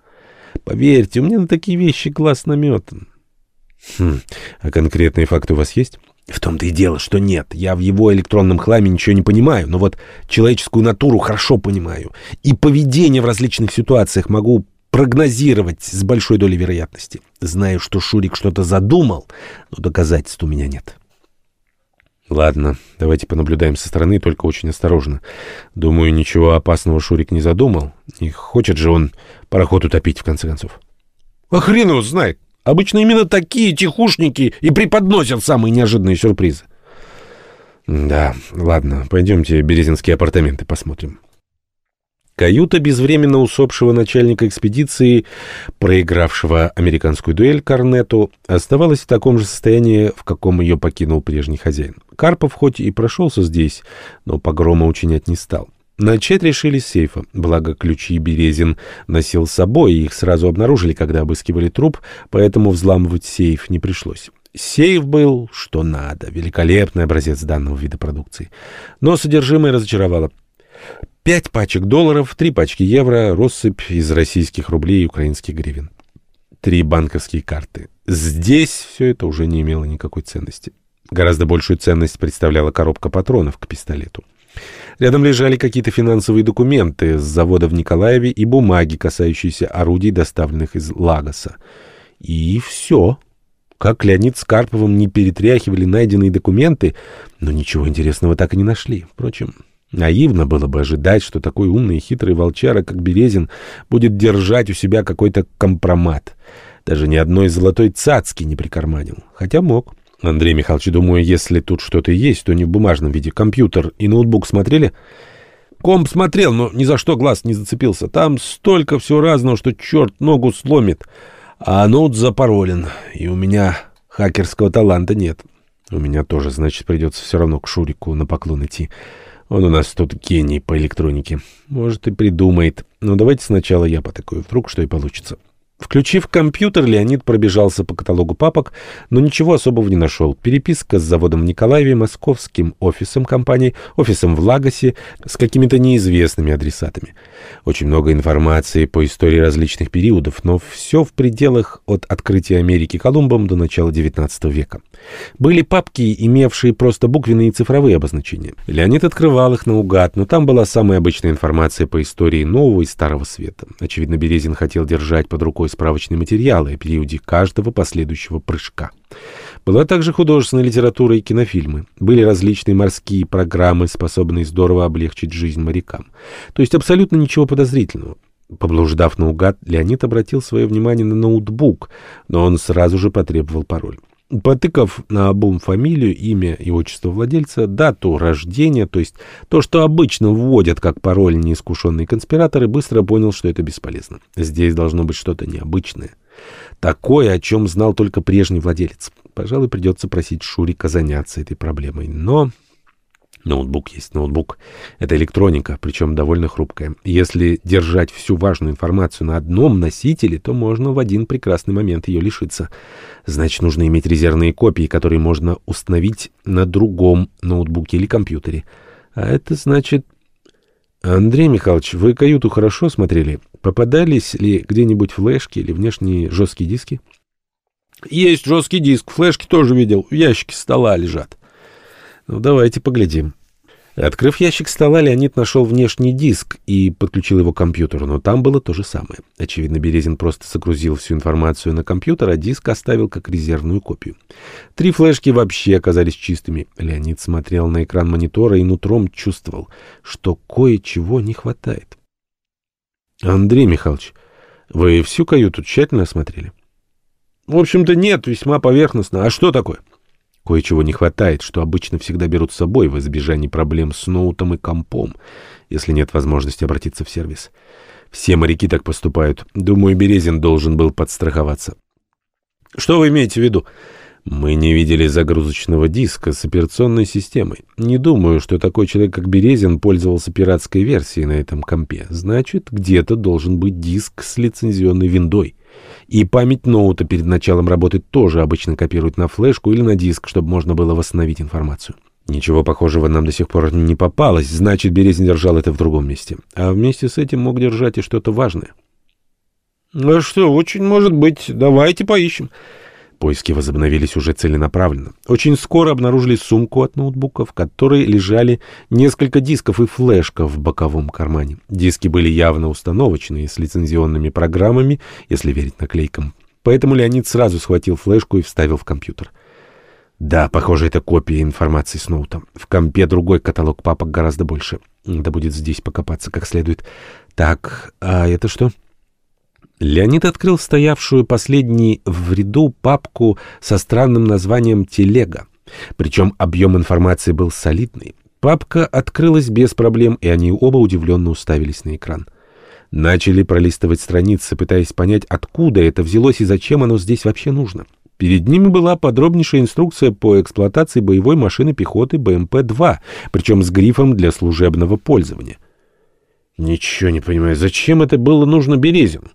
Поверьте, у меня на такие вещи глаз наметан. Хм, а конкретные факты у вас есть? В том-то и дело, что нет. Я в его электронном хламе ничего не понимаю, но вот человеческую натуру хорошо понимаю. И поведение в различных ситуациях могу прогнозировать с большой долей вероятности. Знаю, что Шурик что-то задумал, но доказательств у меня нет. Ладно, давайте понаблюдаем со стороны, только очень осторожно. Думаю, ничего опасного Шурик не задумал. И хочет же он пароход утопить, в конце концов. А хрен его знает. Обычно именно такие тихушники и преподносят самые неожиданные сюрпризы. Да, ладно, пойдемте Березинские апартаменты посмотрим. Каюта безвременно усопшего начальника экспедиции, проигравшего американскую дуэль Корнету, оставалась в таком же состоянии, в каком ее покинул прежний хозяин. Карпов хоть и прошелся здесь, но погрома учинять не стал. Начать решили с сейфа, благо ключи Березин носил с собой, и их сразу обнаружили, когда обыскивали труп, поэтому взламывать сейф не пришлось. Сейф был что надо, великолепный образец данного вида продукции. Но содержимое разочаровало. Пять пачек долларов, три пачки евро, россыпь из российских рублей и украинских гривен. Три банковские карты. Здесь все это уже не имело никакой ценности. Гораздо большую ценность представляла коробка патронов к пистолету. Рядом лежали какие-то финансовые документы с завода в Николаеве и бумаги, касающиеся орудий, доставленных из Лагоса. И все. Как Леонид с Карповым не перетряхивали найденные документы, но ничего интересного так и не нашли. Впрочем... Наивно было бы ожидать, что такой умный и хитрый волчара, как Березин, будет держать у себя какой-то компромат. Даже ни одной золотой цацки не прикарманил. Хотя мог. Андрей Михайлович, думаю, если тут что-то есть, то не в бумажном виде. Компьютер и ноутбук смотрели? Комп смотрел, но ни за что глаз не зацепился. Там столько всего разного, что черт ногу сломит. А ноут запаролен, и у меня хакерского таланта нет. У меня тоже, значит, придется все равно к Шурику на поклон идти. Он у нас тут гений по электронике. Может, и придумает. Но давайте сначала я потакую. Вдруг что и получится. Включив компьютер, Леонид пробежался по каталогу папок, но ничего особого не нашел. Переписка с заводом в Николаеве, московским офисом компании, офисом в Лагосе, с какими-то неизвестными адресатами. Очень много информации по истории различных периодов, но все в пределах от открытия Америки Колумбом до начала XIX века. Были папки, имевшие просто буквенные и цифровые обозначения. Леонид открывал их наугад, но там была самая обычная информация по истории Нового и Старого Света. Очевидно, Березин хотел держать под рукой справочные материалы о периоде каждого последующего прыжка. Была также художественная литература и кинофильмы. Были различные морские программы, способные здорово облегчить жизнь морякам. То есть абсолютно ничего подозрительного. Поблуждав наугад, Леонид обратил свое внимание на ноутбук, но он сразу же потребовал пароль. Потыкав на обум фамилию, имя и отчество владельца, дату рождения, то есть то, что обычно вводят как пароль неискушенные конспираторы, быстро понял, что это бесполезно. Здесь должно быть что-то необычное. Такое, о чем знал только прежний владелец. Пожалуй, придется просить Шурика заняться этой проблемой. Но Ноутбук есть ноутбук. Это электроника, причем довольно хрупкая. Если держать всю важную информацию на одном носителе, то можно в один прекрасный момент ее лишиться. Значит, нужно иметь резервные копии, которые можно установить на другом ноутбуке или компьютере. А это значит... Андрей Михайлович, вы каюту хорошо смотрели? Попадались ли где-нибудь флешки или внешние жесткие диски? Есть жесткий диск, флешки тоже видел, в ящике стола лежат. Ну, давайте поглядим. Открыв ящик стола, Леонид нашел внешний диск и подключил его к компьютеру, но там было то же самое. Очевидно, Березин просто загрузил всю информацию на компьютер, а диск оставил как резервную копию. Три флешки вообще оказались чистыми. Леонид смотрел на экран монитора и нутром чувствовал, что кое-чего не хватает. «Андрей Михайлович, вы всю каюту тщательно осмотрели?» «В общем-то, нет, весьма поверхностно. А что такое?» Кое-чего не хватает, что обычно всегда берут с собой в избежании проблем с ноутом и компом, если нет возможности обратиться в сервис. Все моряки так поступают. Думаю, Березин должен был подстраховаться. Что вы имеете в виду? Мы не видели загрузочного диска с операционной системой. Не думаю, что такой человек, как Березин, пользовался пиратской версией на этом компе. Значит, где-то должен быть диск с лицензионной виндой. И память ноута перед началом работы тоже обычно копируют на флешку или на диск, чтобы можно было восстановить информацию. Ничего похожего нам до сих пор не попалось, значит, Березин держал это в другом месте. А вместе с этим мог держать и что-то важное. Ну что, очень может быть. Давайте поищем. Поиски возобновились уже целенаправленно. Очень скоро обнаружили сумку от ноутбука, в которой лежали несколько дисков и флешка в боковом кармане. Диски были явно установочные, с лицензионными программами, если верить наклейкам. Поэтому Леонид сразу схватил флешку и вставил в компьютер. Да, похоже, это копия информации с ноута. В компе другой каталог папок гораздо больше. Надо будет здесь покопаться как следует. Так, а это что? — Леонид открыл стоявшую последней в ряду папку со странным названием «Телега». Причем объем информации был солидный. Папка открылась без проблем, и они оба удивленно уставились на экран. Начали пролистывать страницы, пытаясь понять, откуда это взялось и зачем оно здесь вообще нужно. Перед ними была подробнейшая инструкция по эксплуатации боевой машины пехоты БМП-2, причем с грифом для служебного пользования. Ничего не понимаю, зачем это было нужно Березину?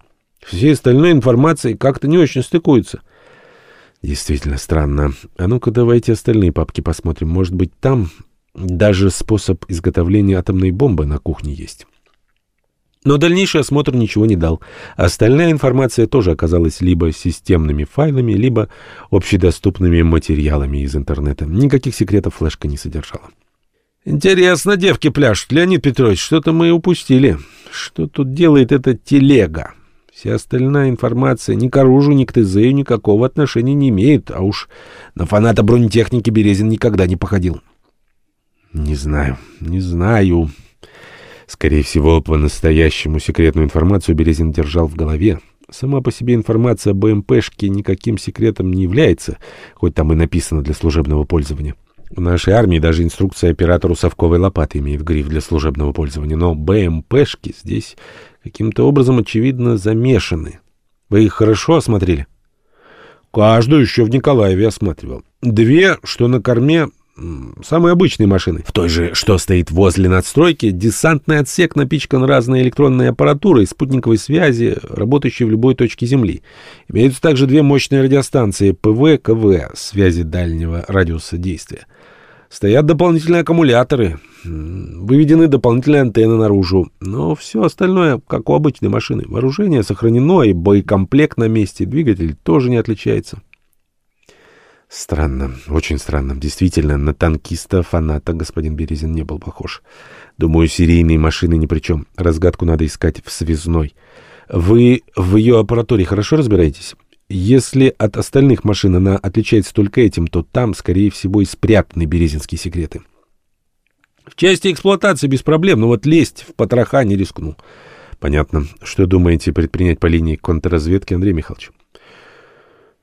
Все остальной информации как-то не очень стыкуются. Действительно странно. А ну-ка давайте остальные папки посмотрим. Может быть, там даже способ изготовления атомной бомбы на кухне есть. Но дальнейший осмотр ничего не дал. Остальная информация тоже оказалась либо системными файлами, либо общедоступными материалами из интернета. Никаких секретов флешка не содержала. «Интересно, девки пляшут. Леонид Петрович, что-то мы упустили. Что тут делает эта телега?» Вся остальная информация ни к оружию, ни к ТЗ никакого отношения не имеет, а уж на фаната бронетехники Березин никогда не походил. Не знаю, не знаю. Скорее всего, по-настоящему секретную информацию Березин держал в голове. Сама по себе информация о БМПшке никаким секретом не является, хоть там и написано для служебного пользования. В нашей армии даже инструкция оператору совковой лопаты имеет гриф для служебного пользования, но БМПшки здесь каким-то образом, очевидно, замешаны. Вы их хорошо осмотрели? Каждую еще в Николаеве осматривал. Две, что на корме, самые обычные машины. В той же, что стоит возле надстройки, десантный отсек напичкан разной электронной аппаратурой, спутниковой связи, работающей в любой точке Земли. Имеются также две мощные радиостанции ПВ, КВ, связи дальнего радиуса действия. Стоят дополнительные аккумуляторы, выведены дополнительные антенны наружу. Но все остальное, как у обычной машины. Вооружение сохранено, и боекомплект на месте, двигатель тоже не отличается. Странно, очень странно. Действительно, на танкиста-фаната господин Березин не был похож. Думаю, серийные машины ни при чем. Разгадку надо искать в связной. Вы в ее аппаратуре хорошо разбираетесь? Если от остальных машин она отличается только этим, то там, скорее всего, и спрятаны березинские секреты. В части эксплуатации без проблем, но вот лезть в потроха не рискнул. Понятно. Что думаете предпринять по линии контрразведки, Андрей Михайлович?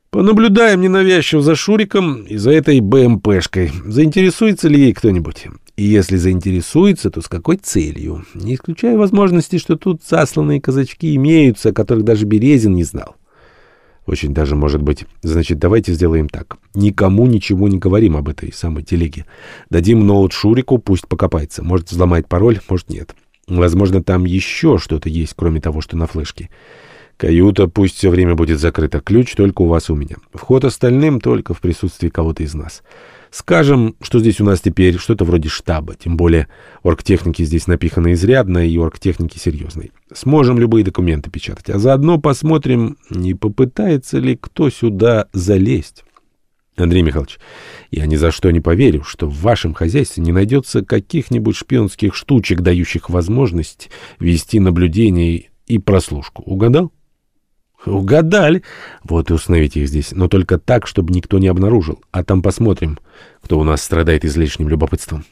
Понаблюдаем ненавязчиво за Шуриком и за этой БМПшкой. Заинтересуется ли ей кто-нибудь? И если заинтересуется, то с какой целью? Не исключая возможности, что тут засланные казачки имеются, о которых даже Березин не знал. Очень даже может быть. Значит, давайте сделаем так. Никому ничего не говорим об этой самой телеге. Дадим ноут Шурику, пусть покопается. Может, взломает пароль, может, нет. Возможно, там еще что-то есть, кроме того, что на флешке. Каюта пусть все время будет закрыта. Ключ только у вас у меня. Вход остальным только в присутствии кого-то из нас. Скажем, что здесь у нас теперь что-то вроде штаба, тем более оргтехники здесь напиханы изрядно и оргтехники серьезной. Сможем любые документы печатать, а заодно посмотрим, не попытается ли кто сюда залезть. Андрей Михайлович, я ни за что не поверю, что в вашем хозяйстве не найдется каких-нибудь шпионских штучек, дающих возможность вести наблюдение и прослушку. Угадал? Угадали. Вот и установите их здесь, но только так, чтобы никто не обнаружил. А там посмотрим, кто у нас страдает излишним любопытством.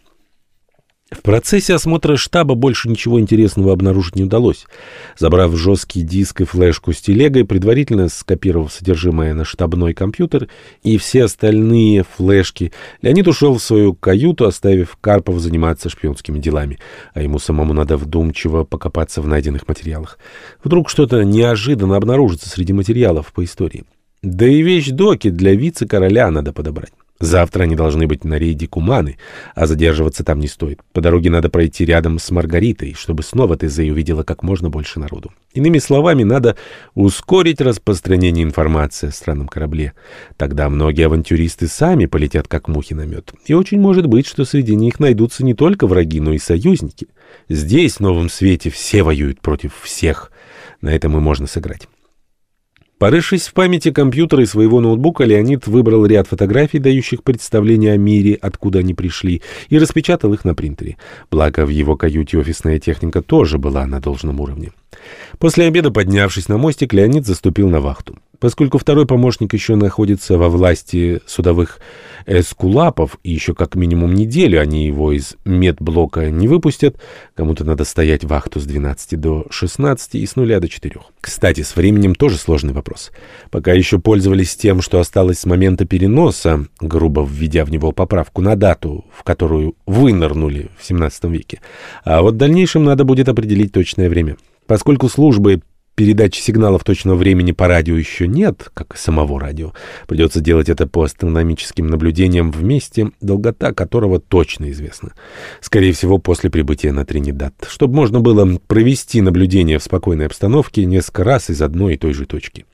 В процессе осмотра штаба больше ничего интересного обнаружить не удалось. Забрав жесткий диск и флешку с телегой, предварительно скопировав содержимое на штабной компьютер и все остальные флешки, Леонид ушел в свою каюту, оставив Карпов заниматься шпионскими делами, а ему самому надо вдумчиво покопаться в найденных материалах. Вдруг что-то неожиданно обнаружится среди материалов по истории. Да и вещь доки для вице-короля надо подобрать. Завтра они должны быть на рейде Куманы, а задерживаться там не стоит. По дороге надо пройти рядом с Маргаритой, чтобы снова Тезей увидела как можно больше народу. Иными словами, надо ускорить распространение информации о странном корабле. Тогда многие авантюристы сами полетят как мухи на мед. И очень может быть, что среди них найдутся не только враги, но и союзники. Здесь, в новом свете, все воюют против всех. На этом и можно сыграть. Порывшись в памяти компьютера и своего ноутбука, Леонид выбрал ряд фотографий, дающих представление о мире, откуда они пришли, и распечатал их на принтере. Благо, в его каюте офисная техника тоже была на должном уровне. После обеда, поднявшись на мостик, Леонид заступил на вахту. Поскольку второй помощник еще находится во власти судовых эскулапов, и еще как минимум неделю они его из медблока не выпустят, кому-то надо стоять вахту с 12 до 16 и с нуля до 4. Кстати, с временем тоже сложный вопрос. Пока еще пользовались тем, что осталось с момента переноса, грубо введя в него поправку на дату, в которую вынырнули в 17 веке. А вот в дальнейшем надо будет определить точное время. Поскольку службы передачи сигналов точного времени по радио еще нет, как и самого радио, придется делать это по астрономическим наблюдениям в месте, долгота которого точно известна. Скорее всего, после прибытия на Тринидад, чтобы можно было провести наблюдение в спокойной обстановке несколько раз из одной и той же точки.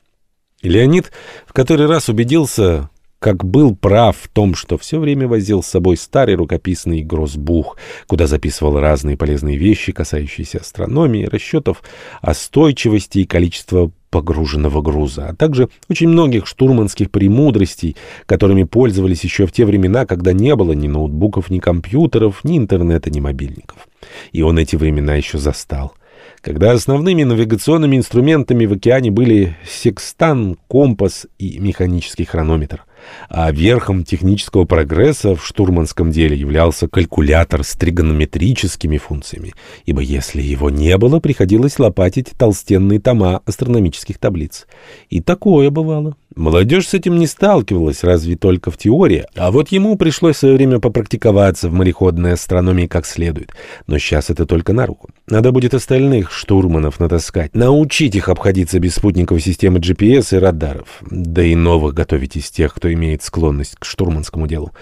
Леонид в который раз убедился, как был прав в том, что все время возил с собой старый рукописный гроссбух, куда записывал разные полезные вещи, касающиеся астрономии, расчетов остойчивости и количества погруженного груза, а также очень многих штурманских премудростей, которыми пользовались еще в те времена, когда не было ни ноутбуков, ни компьютеров, ни интернета, ни мобильников. И он эти времена еще застал когда основными навигационными инструментами в океане были секстан, компас и механический хронометр а верхом технического прогресса в штурманском деле являлся калькулятор с тригонометрическими функциями, ибо если его не было, приходилось лопатить толстенные тома астрономических таблиц. И такое бывало. Молодежь с этим не сталкивалась, разве только в теории, а вот ему пришлось в свое время попрактиковаться в мореходной астрономии как следует. Но сейчас это только на руку. Надо будет остальных штурманов натаскать, научить их обходиться без спутниковой системы GPS и радаров, да и новых готовить из тех, кто имеет склонность к штурманскому делу.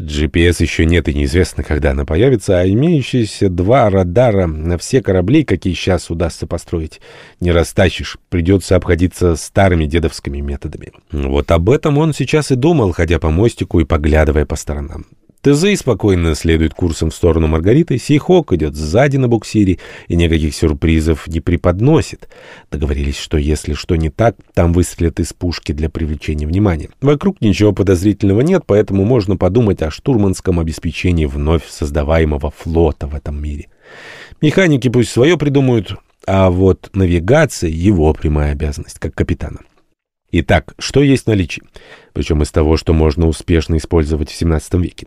GPS еще нет и неизвестно, когда она появится, а имеющиеся два радара на все корабли, какие сейчас удастся построить, не растащишь. Придется обходиться старыми дедовскими методами. Вот об этом он сейчас и думал, ходя по мостику и поглядывая по сторонам. ТЗ спокойно следует курсом в сторону Маргариты, Сейхок идет сзади на буксире и никаких сюрпризов не преподносит. Договорились, что если что не так, там выстрелят из пушки для привлечения внимания. Вокруг ничего подозрительного нет, поэтому можно подумать о штурманском обеспечении вновь создаваемого флота в этом мире. Механики пусть свое придумают, а вот навигация — его прямая обязанность, как капитана. Итак, что есть в наличии? Причем из того, что можно успешно использовать в 17 веке.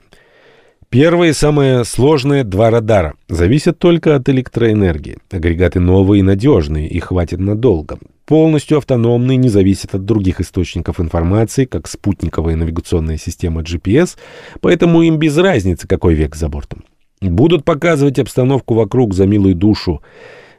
Первое и самое сложное — два радара. Зависят только от электроэнергии. Агрегаты новые и надежные, их хватит надолго. Полностью автономные, не зависят от других источников информации, как спутниковая навигационная система GPS, поэтому им без разницы, какой век за бортом. Будут показывать обстановку вокруг за милую душу.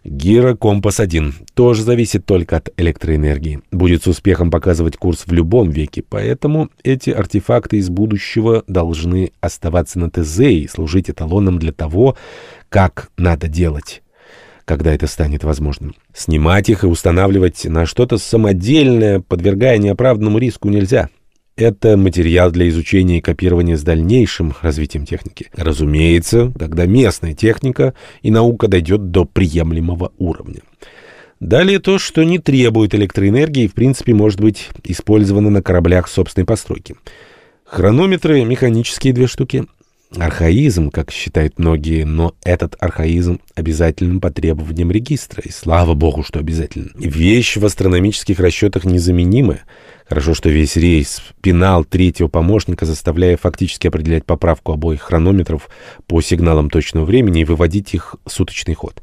Гирокомпас-1 тоже зависит только от электроэнергии. Будет с успехом показывать курс в любом веке, поэтому эти артефакты из будущего должны оставаться на ТЗ и служить эталоном для того, как надо делать когда это станет возможным. Снимать их и устанавливать на что-то самодельное, подвергая неоправданному риску, нельзя. Это материал для изучения и копирования с дальнейшим развитием техники. Разумеется, когда местная техника и наука дойдет до приемлемого уровня. Далее то, что не требует электроэнергии в принципе может быть использовано на кораблях собственной постройки. Хронометры, механические две штуки. Архаизм, как считают многие, но этот архаизм обязательным по требованиям регистра, и слава богу, что обязательно. Вещь в астрономических расчетах незаменимая. Хорошо, что весь рейс пинал третьего помощника, заставляя фактически определять поправку обоих хронометров по сигналам точного времени и выводить их суточный ход.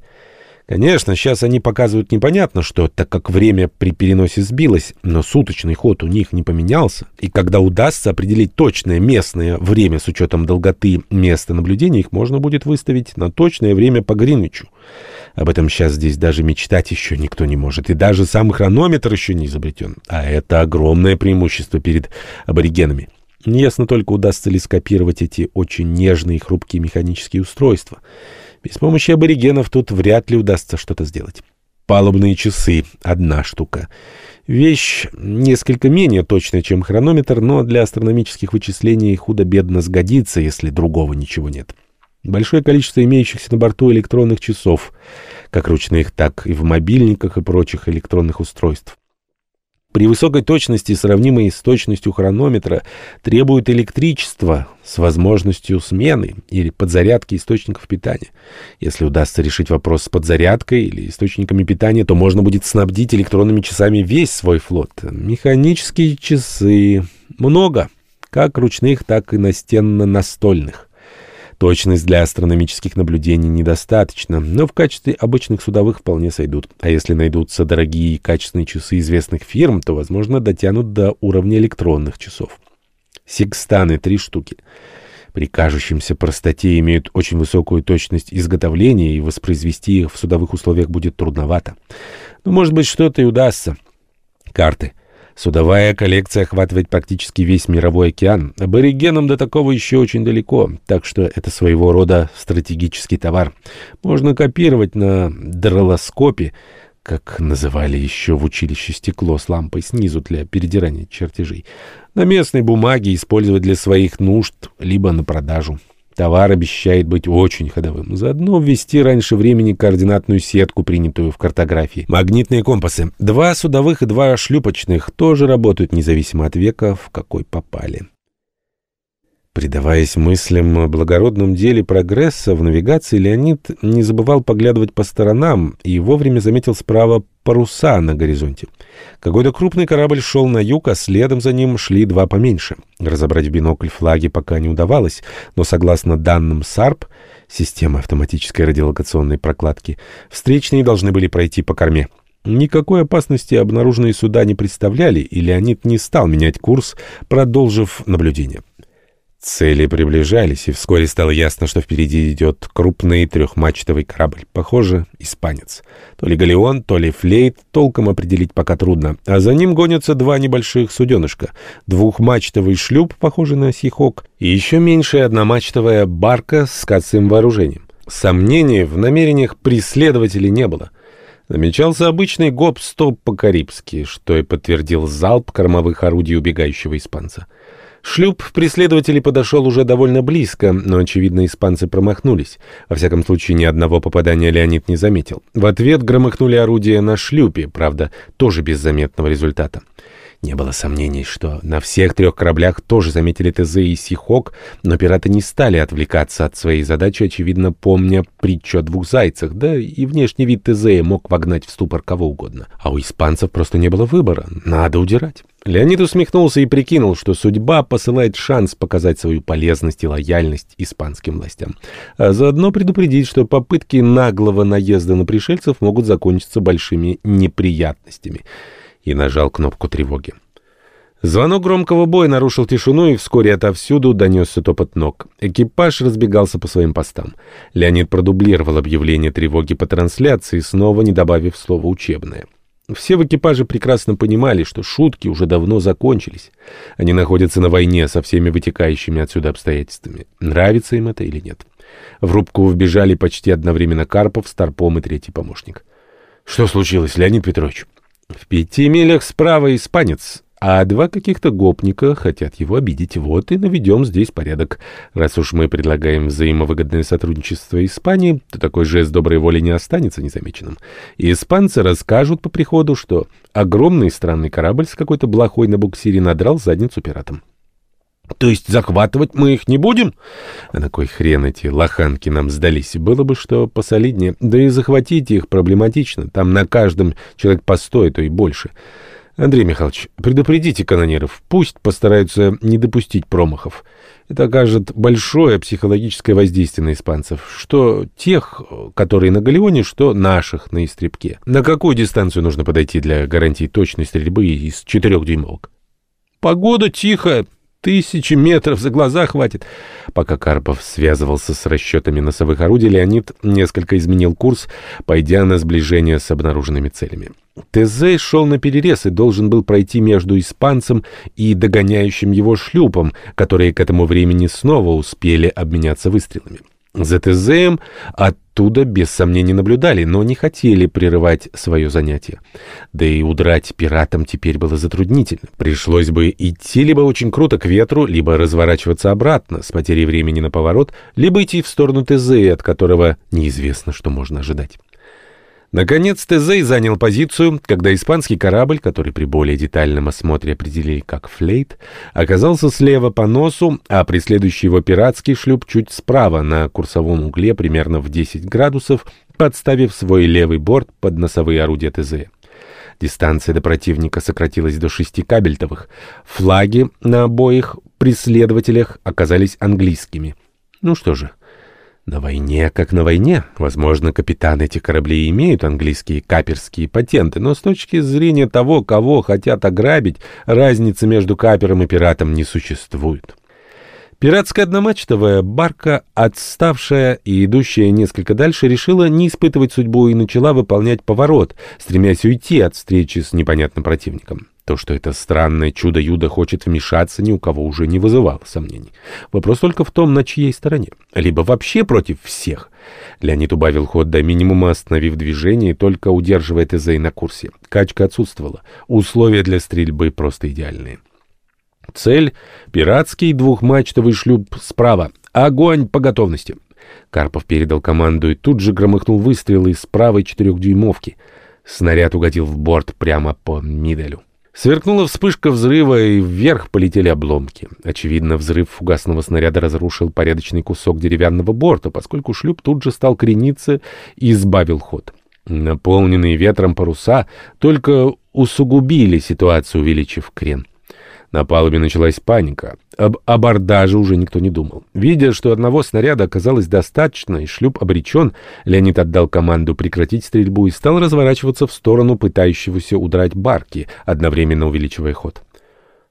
Конечно, сейчас они показывают непонятно что, так как время при переносе сбилось, но суточный ход у них не поменялся. И когда удастся определить точное местное время с учетом долготы места наблюдения, их можно будет выставить на точное время по Гринвичу. Об этом сейчас здесь даже мечтать еще никто не может. И даже сам хронометр еще не изобретен. А это огромное преимущество перед аборигенами. Неясно только, удастся ли скопировать эти очень нежные и хрупкие механические устройства. Без помощи аборигенов тут вряд ли удастся что-то сделать. Палубные часы — одна штука. Вещь несколько менее точная, чем хронометр, но для астрономических вычислений худо-бедно сгодится, если другого ничего нет. Большое количество имеющихся на борту электронных часов, как ручных, так и в мобильниках и прочих электронных устройств. При высокой точности, сравнимой с точностью хронометра, требует электричества с возможностью смены или подзарядки источников питания. Если удастся решить вопрос с подзарядкой или источниками питания, то можно будет снабдить электронными часами весь свой флот. Механические часы много, как ручных, так и настенно-настольных. Точность для астрономических наблюдений недостаточна, но в качестве обычных судовых вполне сойдут. А если найдутся дорогие и качественные часы известных фирм, то, возможно, дотянут до уровня электронных часов. Секстаны — три штуки. При кажущемся простоте имеют очень высокую точность изготовления, и воспроизвести их в судовых условиях будет трудновато. Но, может быть, что-то и удастся. Карты — Судовая коллекция охватывает практически весь мировой океан. Аборигенам до такого еще очень далеко, так что это своего рода стратегический товар. Можно копировать на дролоскопе, как называли еще в училище стекло с лампой снизу для передирания чертежей, на местной бумаге использовать для своих нужд, либо на продажу. Товар обещает быть очень ходовым. Заодно ввести раньше времени координатную сетку, принятую в картографии. Магнитные компасы. Два судовых и два шлюпочных тоже работают независимо от века, в какой попали. Предаваясь мыслям о благородном деле прогресса в навигации, Леонид не забывал поглядывать по сторонам и вовремя заметил справа паруса на горизонте. Какой-то крупный корабль шел на юг, а следом за ним шли два поменьше. Разобрать в бинокль флаги пока не удавалось, но согласно данным САРП, системы автоматической радиолокационной прокладки, встречные должны были пройти по корме. Никакой опасности обнаруженные суда не представляли, и Леонид не стал менять курс, продолжив наблюдение. Цели приближались, и вскоре стало ясно, что впереди идет крупный трехмачтовый корабль. Похоже, испанец. То ли галеон, то ли флейт, толком определить пока трудно. А за ним гонятся два небольших суденышка. Двухмачтовый шлюп, похожий на сихок, и еще меньшая одномачтовая барка с косым вооружением. Сомнений в намерениях преследователей не было. Намечался обычный гоп-стоп по-карибски, что и подтвердил залп кормовых орудий убегающего испанца. Шлюп преследователей подошел уже довольно близко, но, очевидно, испанцы промахнулись. Во всяком случае, ни одного попадания Леонид не заметил. В ответ громыхнули орудия на шлюпе, правда, тоже без заметного результата. Не было сомнений, что на всех трех кораблях тоже заметили ТЗ и Сихок, но пираты не стали отвлекаться от своей задачи, очевидно, помня притчу о двух зайцах, да и внешний вид ТЗ мог вогнать в ступор кого угодно. А у испанцев просто не было выбора, надо удирать. Леонид усмехнулся и прикинул, что судьба посылает шанс показать свою полезность и лояльность испанским властям, а заодно предупредить, что попытки наглого наезда на пришельцев могут закончиться большими неприятностями — и нажал кнопку тревоги. Звонок громкого боя нарушил тишину, и вскоре отовсюду донесся топот ног. Экипаж разбегался по своим постам. Леонид продублировал объявление тревоги по трансляции, снова не добавив слова «учебное». Все в экипаже прекрасно понимали, что шутки уже давно закончились. Они находятся на войне со всеми вытекающими отсюда обстоятельствами. Нравится им это или нет. В рубку вбежали почти одновременно Карпов, Старпом и третий помощник. «Что случилось, Леонид Петрович?» В пяти милях справа испанец, а два каких-то гопника хотят его обидеть. Вот и наведем здесь порядок. Раз уж мы предлагаем взаимовыгодное сотрудничество Испании, то такой жест доброй воли не останется незамеченным. И испанцы расскажут по приходу, что огромный странный корабль с какой-то блохой на буксире надрал задницу пиратам. То есть захватывать мы их не будем? А на кой хрен эти лоханки нам сдались? Было бы что посолиднее. Да и захватить их проблематично. Там на каждом человек по сто, то и больше. Андрей Михайлович, предупредите канонеров. Пусть постараются не допустить промахов. Это окажет большое психологическое воздействие на испанцев. Что тех, которые на галеоне, что наших на истребке. На какую дистанцию нужно подойти для гарантии точной стрельбы из четырех дюймовок? Погода тихая. Тысячи метров за глаза хватит. Пока Карпов связывался с расчетами носовых орудий, Леонид несколько изменил курс, пойдя на сближение с обнаруженными целями. ТЗ шел на перерез и должен был пройти между испанцем и догоняющим его шлюпом, которые к этому времени снова успели обменяться выстрелами. За ТЗМ оттуда без сомнений наблюдали, но не хотели прерывать свое занятие. Да и удрать пиратам теперь было затруднительно. Пришлось бы идти либо очень круто к ветру, либо разворачиваться обратно с потерей времени на поворот, либо идти в сторону ТЗ, от которого неизвестно, что можно ожидать. Наконец Тезей занял позицию, когда испанский корабль, который при более детальном осмотре определили как флейт, оказался слева по носу, а преследующий его пиратский шлюп чуть справа на курсовом угле примерно в 10 градусов, подставив свой левый борт под носовые орудия ТЗ. Дистанция до противника сократилась до шести кабельтовых. Флаги на обоих преследователях оказались английскими. Ну что же... На войне, как на войне. Возможно, капитаны этих кораблей имеют английские каперские патенты, но с точки зрения того, кого хотят ограбить, разницы между капером и пиратом не существует. Пиратская одномачтовая барка, отставшая и идущая несколько дальше, решила не испытывать судьбу и начала выполнять поворот, стремясь уйти от встречи с непонятным противником. То, что это странное чудо-юдо хочет вмешаться, ни у кого уже не вызывало сомнений. Вопрос только в том, на чьей стороне. Либо вообще против всех. Леонид убавил ход до минимума, остановив движение, только удерживая Тезей на курсе. Качка отсутствовала. Условия для стрельбы просто идеальные. Цель — пиратский двухмачтовый шлюп справа. Огонь по готовности. Карпов передал команду и тут же громыхнул выстрел из правой четырехдюймовки. Снаряд угодил в борт прямо по миделю. Сверкнула вспышка взрыва, и вверх полетели обломки. Очевидно, взрыв фугасного снаряда разрушил порядочный кусок деревянного борта, поскольку шлюп тут же стал крениться и избавил ход. Наполненные ветром паруса только усугубили ситуацию, увеличив крен. На палубе началась паника. Об абордаже уже никто не думал. Видя, что одного снаряда оказалось достаточно, и шлюп обречен, Леонид отдал команду прекратить стрельбу и стал разворачиваться в сторону пытающегося удрать барки, одновременно увеличивая ход.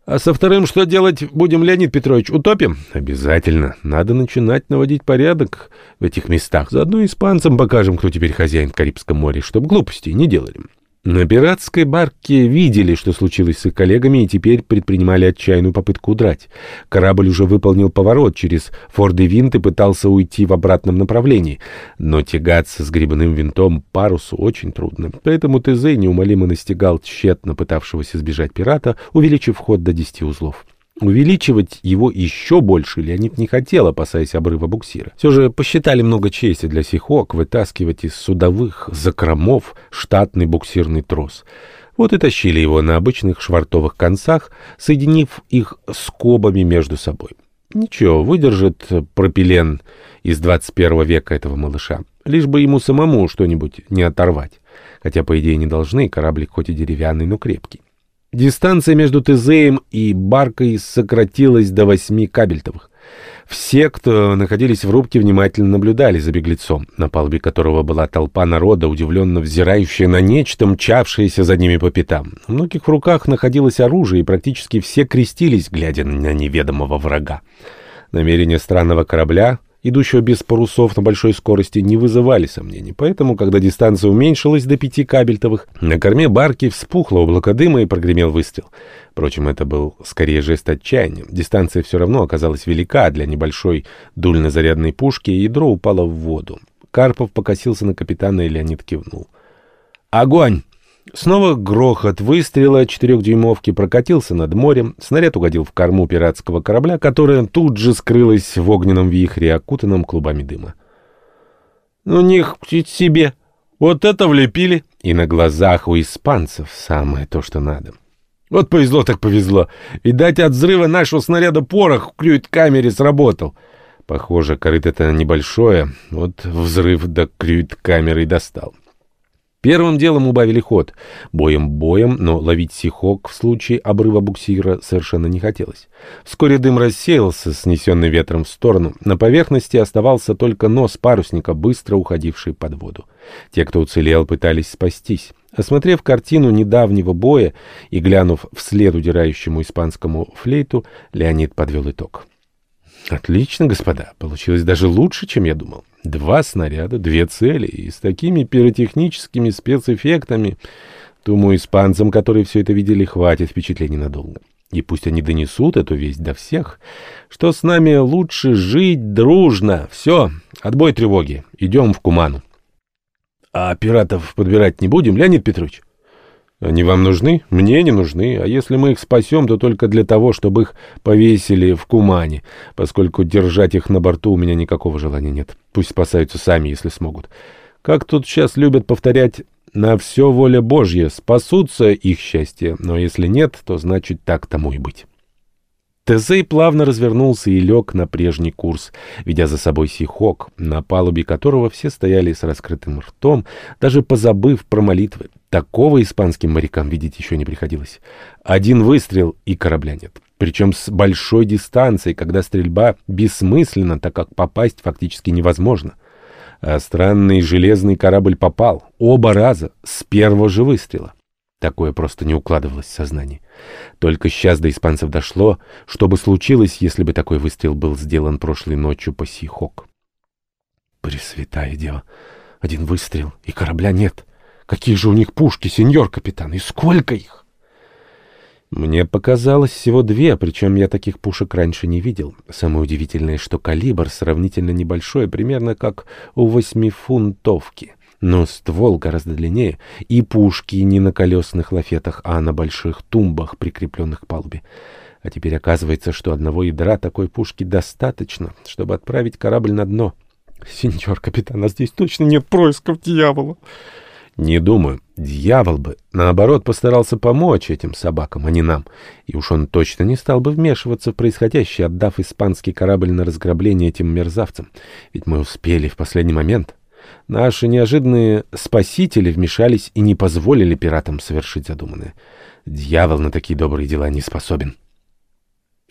«А со вторым что делать будем, Леонид Петрович? Утопим?» «Обязательно. Надо начинать наводить порядок в этих местах. Заодно испанцам покажем, кто теперь хозяин в Карибском море, чтобы глупостей не делали». На пиратской барке видели, что случилось с их коллегами, и теперь предпринимали отчаянную попытку удрать. Корабль уже выполнил поворот через Форды винт и пытался уйти в обратном направлении. Но тягаться с грибным винтом парусу очень трудно. Поэтому ТЗ неумолимо настигал тщетно пытавшегося сбежать пирата, увеличив ход до 10 узлов. Увеличивать его еще больше Леонид не хотел, опасаясь обрыва буксира. Все же посчитали много чести для Сихок вытаскивать из судовых закромов штатный буксирный трос. Вот и тащили его на обычных швартовых концах, соединив их скобами между собой. Ничего, выдержит пропилен из 21 века этого малыша. Лишь бы ему самому что-нибудь не оторвать. Хотя, по идее, не должны, кораблик хоть и деревянный, но крепкий. Дистанция между Тезеем и Баркой сократилась до восьми кабельтовых. Все, кто находились в рубке, внимательно наблюдали за беглецом, на палубе которого была толпа народа, удивленно взирающая на нечто, мчавшееся за ними по пятам. У многих в руках находилось оружие, и практически все крестились, глядя на неведомого врага. Намерения странного корабля идущего без парусов на большой скорости, не вызывали сомнений. Поэтому, когда дистанция уменьшилась до пяти кабельтовых, на корме барки вспухло облако дыма и прогремел выстрел. Впрочем, это был скорее жест отчаяния. Дистанция все равно оказалась велика для небольшой дульнозарядной пушки, и ядро упало в воду. Карпов покосился на капитана, и Леонид кивнул. «Огонь!» Снова грохот выстрела четырехдюймовки прокатился над морем, снаряд угодил в корму пиратского корабля, которая тут же скрылась в огненном вихре, окутанном клубами дыма. «Ну, них себе! Вот это влепили!» И на глазах у испанцев самое то, что надо. Вот повезло так повезло. Видать, от взрыва нашего снаряда порох в крюит-камере сработал. Похоже, корыто это небольшое. Вот взрыв до крюит-камеры достал. Первым делом убавили ход. Боем-боем, но ловить сихок в случае обрыва буксира совершенно не хотелось. Вскоре дым рассеялся, снесенный ветром в сторону. На поверхности оставался только нос парусника, быстро уходивший под воду. Те, кто уцелел, пытались спастись. Осмотрев картину недавнего боя и глянув вслед удирающему испанскому флейту, Леонид подвел итог. Отлично, господа. Получилось даже лучше, чем я думал. Два снаряда, две цели, и с такими пиротехническими спецэффектами, думаю, испанцам, которые все это видели, хватит впечатлений надолго. И пусть они донесут эту весть до всех, что с нами лучше жить дружно. Все, отбой тревоги, идем в Куману. А пиратов подбирать не будем, Леонид Петрович? Они вам нужны? Мне не нужны. А если мы их спасем, то только для того, чтобы их повесили в Кумане, поскольку держать их на борту у меня никакого желания нет. Пусть спасаются сами, если смогут. Как тут сейчас любят повторять, на все воля Божья, спасутся их счастье, но если нет, то значит так тому и быть. Тезей плавно развернулся и лег на прежний курс, ведя за собой Сихок, на палубе которого все стояли с раскрытым ртом, даже позабыв про молитвы. Такого испанским морякам видеть еще не приходилось. Один выстрел, и корабля нет. Причем с большой дистанцией, когда стрельба бессмысленна, так как попасть фактически невозможно. А странный железный корабль попал. Оба раза, с первого же выстрела. Такое просто не укладывалось в сознание. Только сейчас до испанцев дошло, что бы случилось, если бы такой выстрел был сделан прошлой ночью по Сихок. Пресвятая дева, один выстрел, и корабля нет. Какие же у них пушки, сеньор капитан, и сколько их? Мне показалось всего две, причем я таких пушек раньше не видел. Самое удивительное, что калибр сравнительно небольшой, примерно как у восьмифунтовки но ствол гораздо длиннее, и пушки не на колесных лафетах, а на больших тумбах, прикрепленных к палубе. А теперь оказывается, что одного ядра такой пушки достаточно, чтобы отправить корабль на дно. Сеньор капитан, а здесь точно нет происков дьявола. Не думаю. Дьявол бы, наоборот, постарался помочь этим собакам, а не нам. И уж он точно не стал бы вмешиваться в происходящее, отдав испанский корабль на разграбление этим мерзавцам. Ведь мы успели в последний момент. Наши неожиданные спасители вмешались и не позволили пиратам совершить задуманное. Дьявол на такие добрые дела не способен.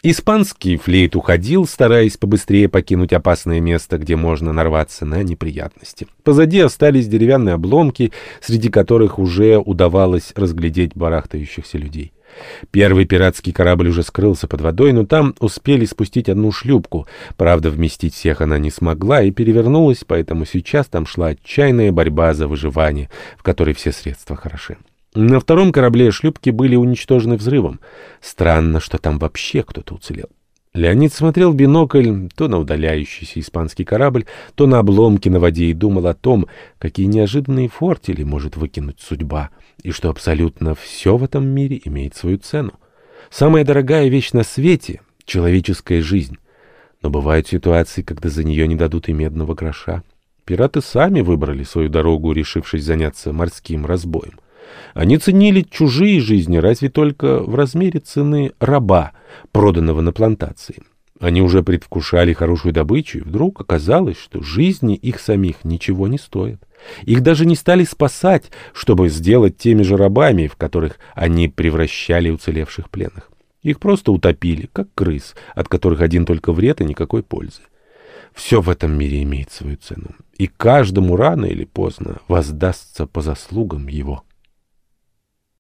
Испанский флейт уходил, стараясь побыстрее покинуть опасное место, где можно нарваться на неприятности. Позади остались деревянные обломки, среди которых уже удавалось разглядеть барахтающихся людей. Первый пиратский корабль уже скрылся под водой, но там успели спустить одну шлюпку. Правда, вместить всех она не смогла и перевернулась, поэтому сейчас там шла отчаянная борьба за выживание, в которой все средства хороши. На втором корабле шлюпки были уничтожены взрывом. Странно, что там вообще кто-то уцелел. Леонид смотрел бинокль то на удаляющийся испанский корабль, то на обломки на воде и думал о том, какие неожиданные фортели может выкинуть судьба, и что абсолютно все в этом мире имеет свою цену. Самая дорогая вещь на свете — человеческая жизнь. Но бывают ситуации, когда за нее не дадут и медного гроша. Пираты сами выбрали свою дорогу, решившись заняться морским разбоем. Они ценили чужие жизни разве только в размере цены раба, проданного на плантации. Они уже предвкушали хорошую добычу, и вдруг оказалось, что жизни их самих ничего не стоят. Их даже не стали спасать, чтобы сделать теми же рабами, в которых они превращали уцелевших пленных. Их просто утопили, как крыс, от которых один только вред и никакой пользы. Все в этом мире имеет свою цену, и каждому рано или поздно воздастся по заслугам его.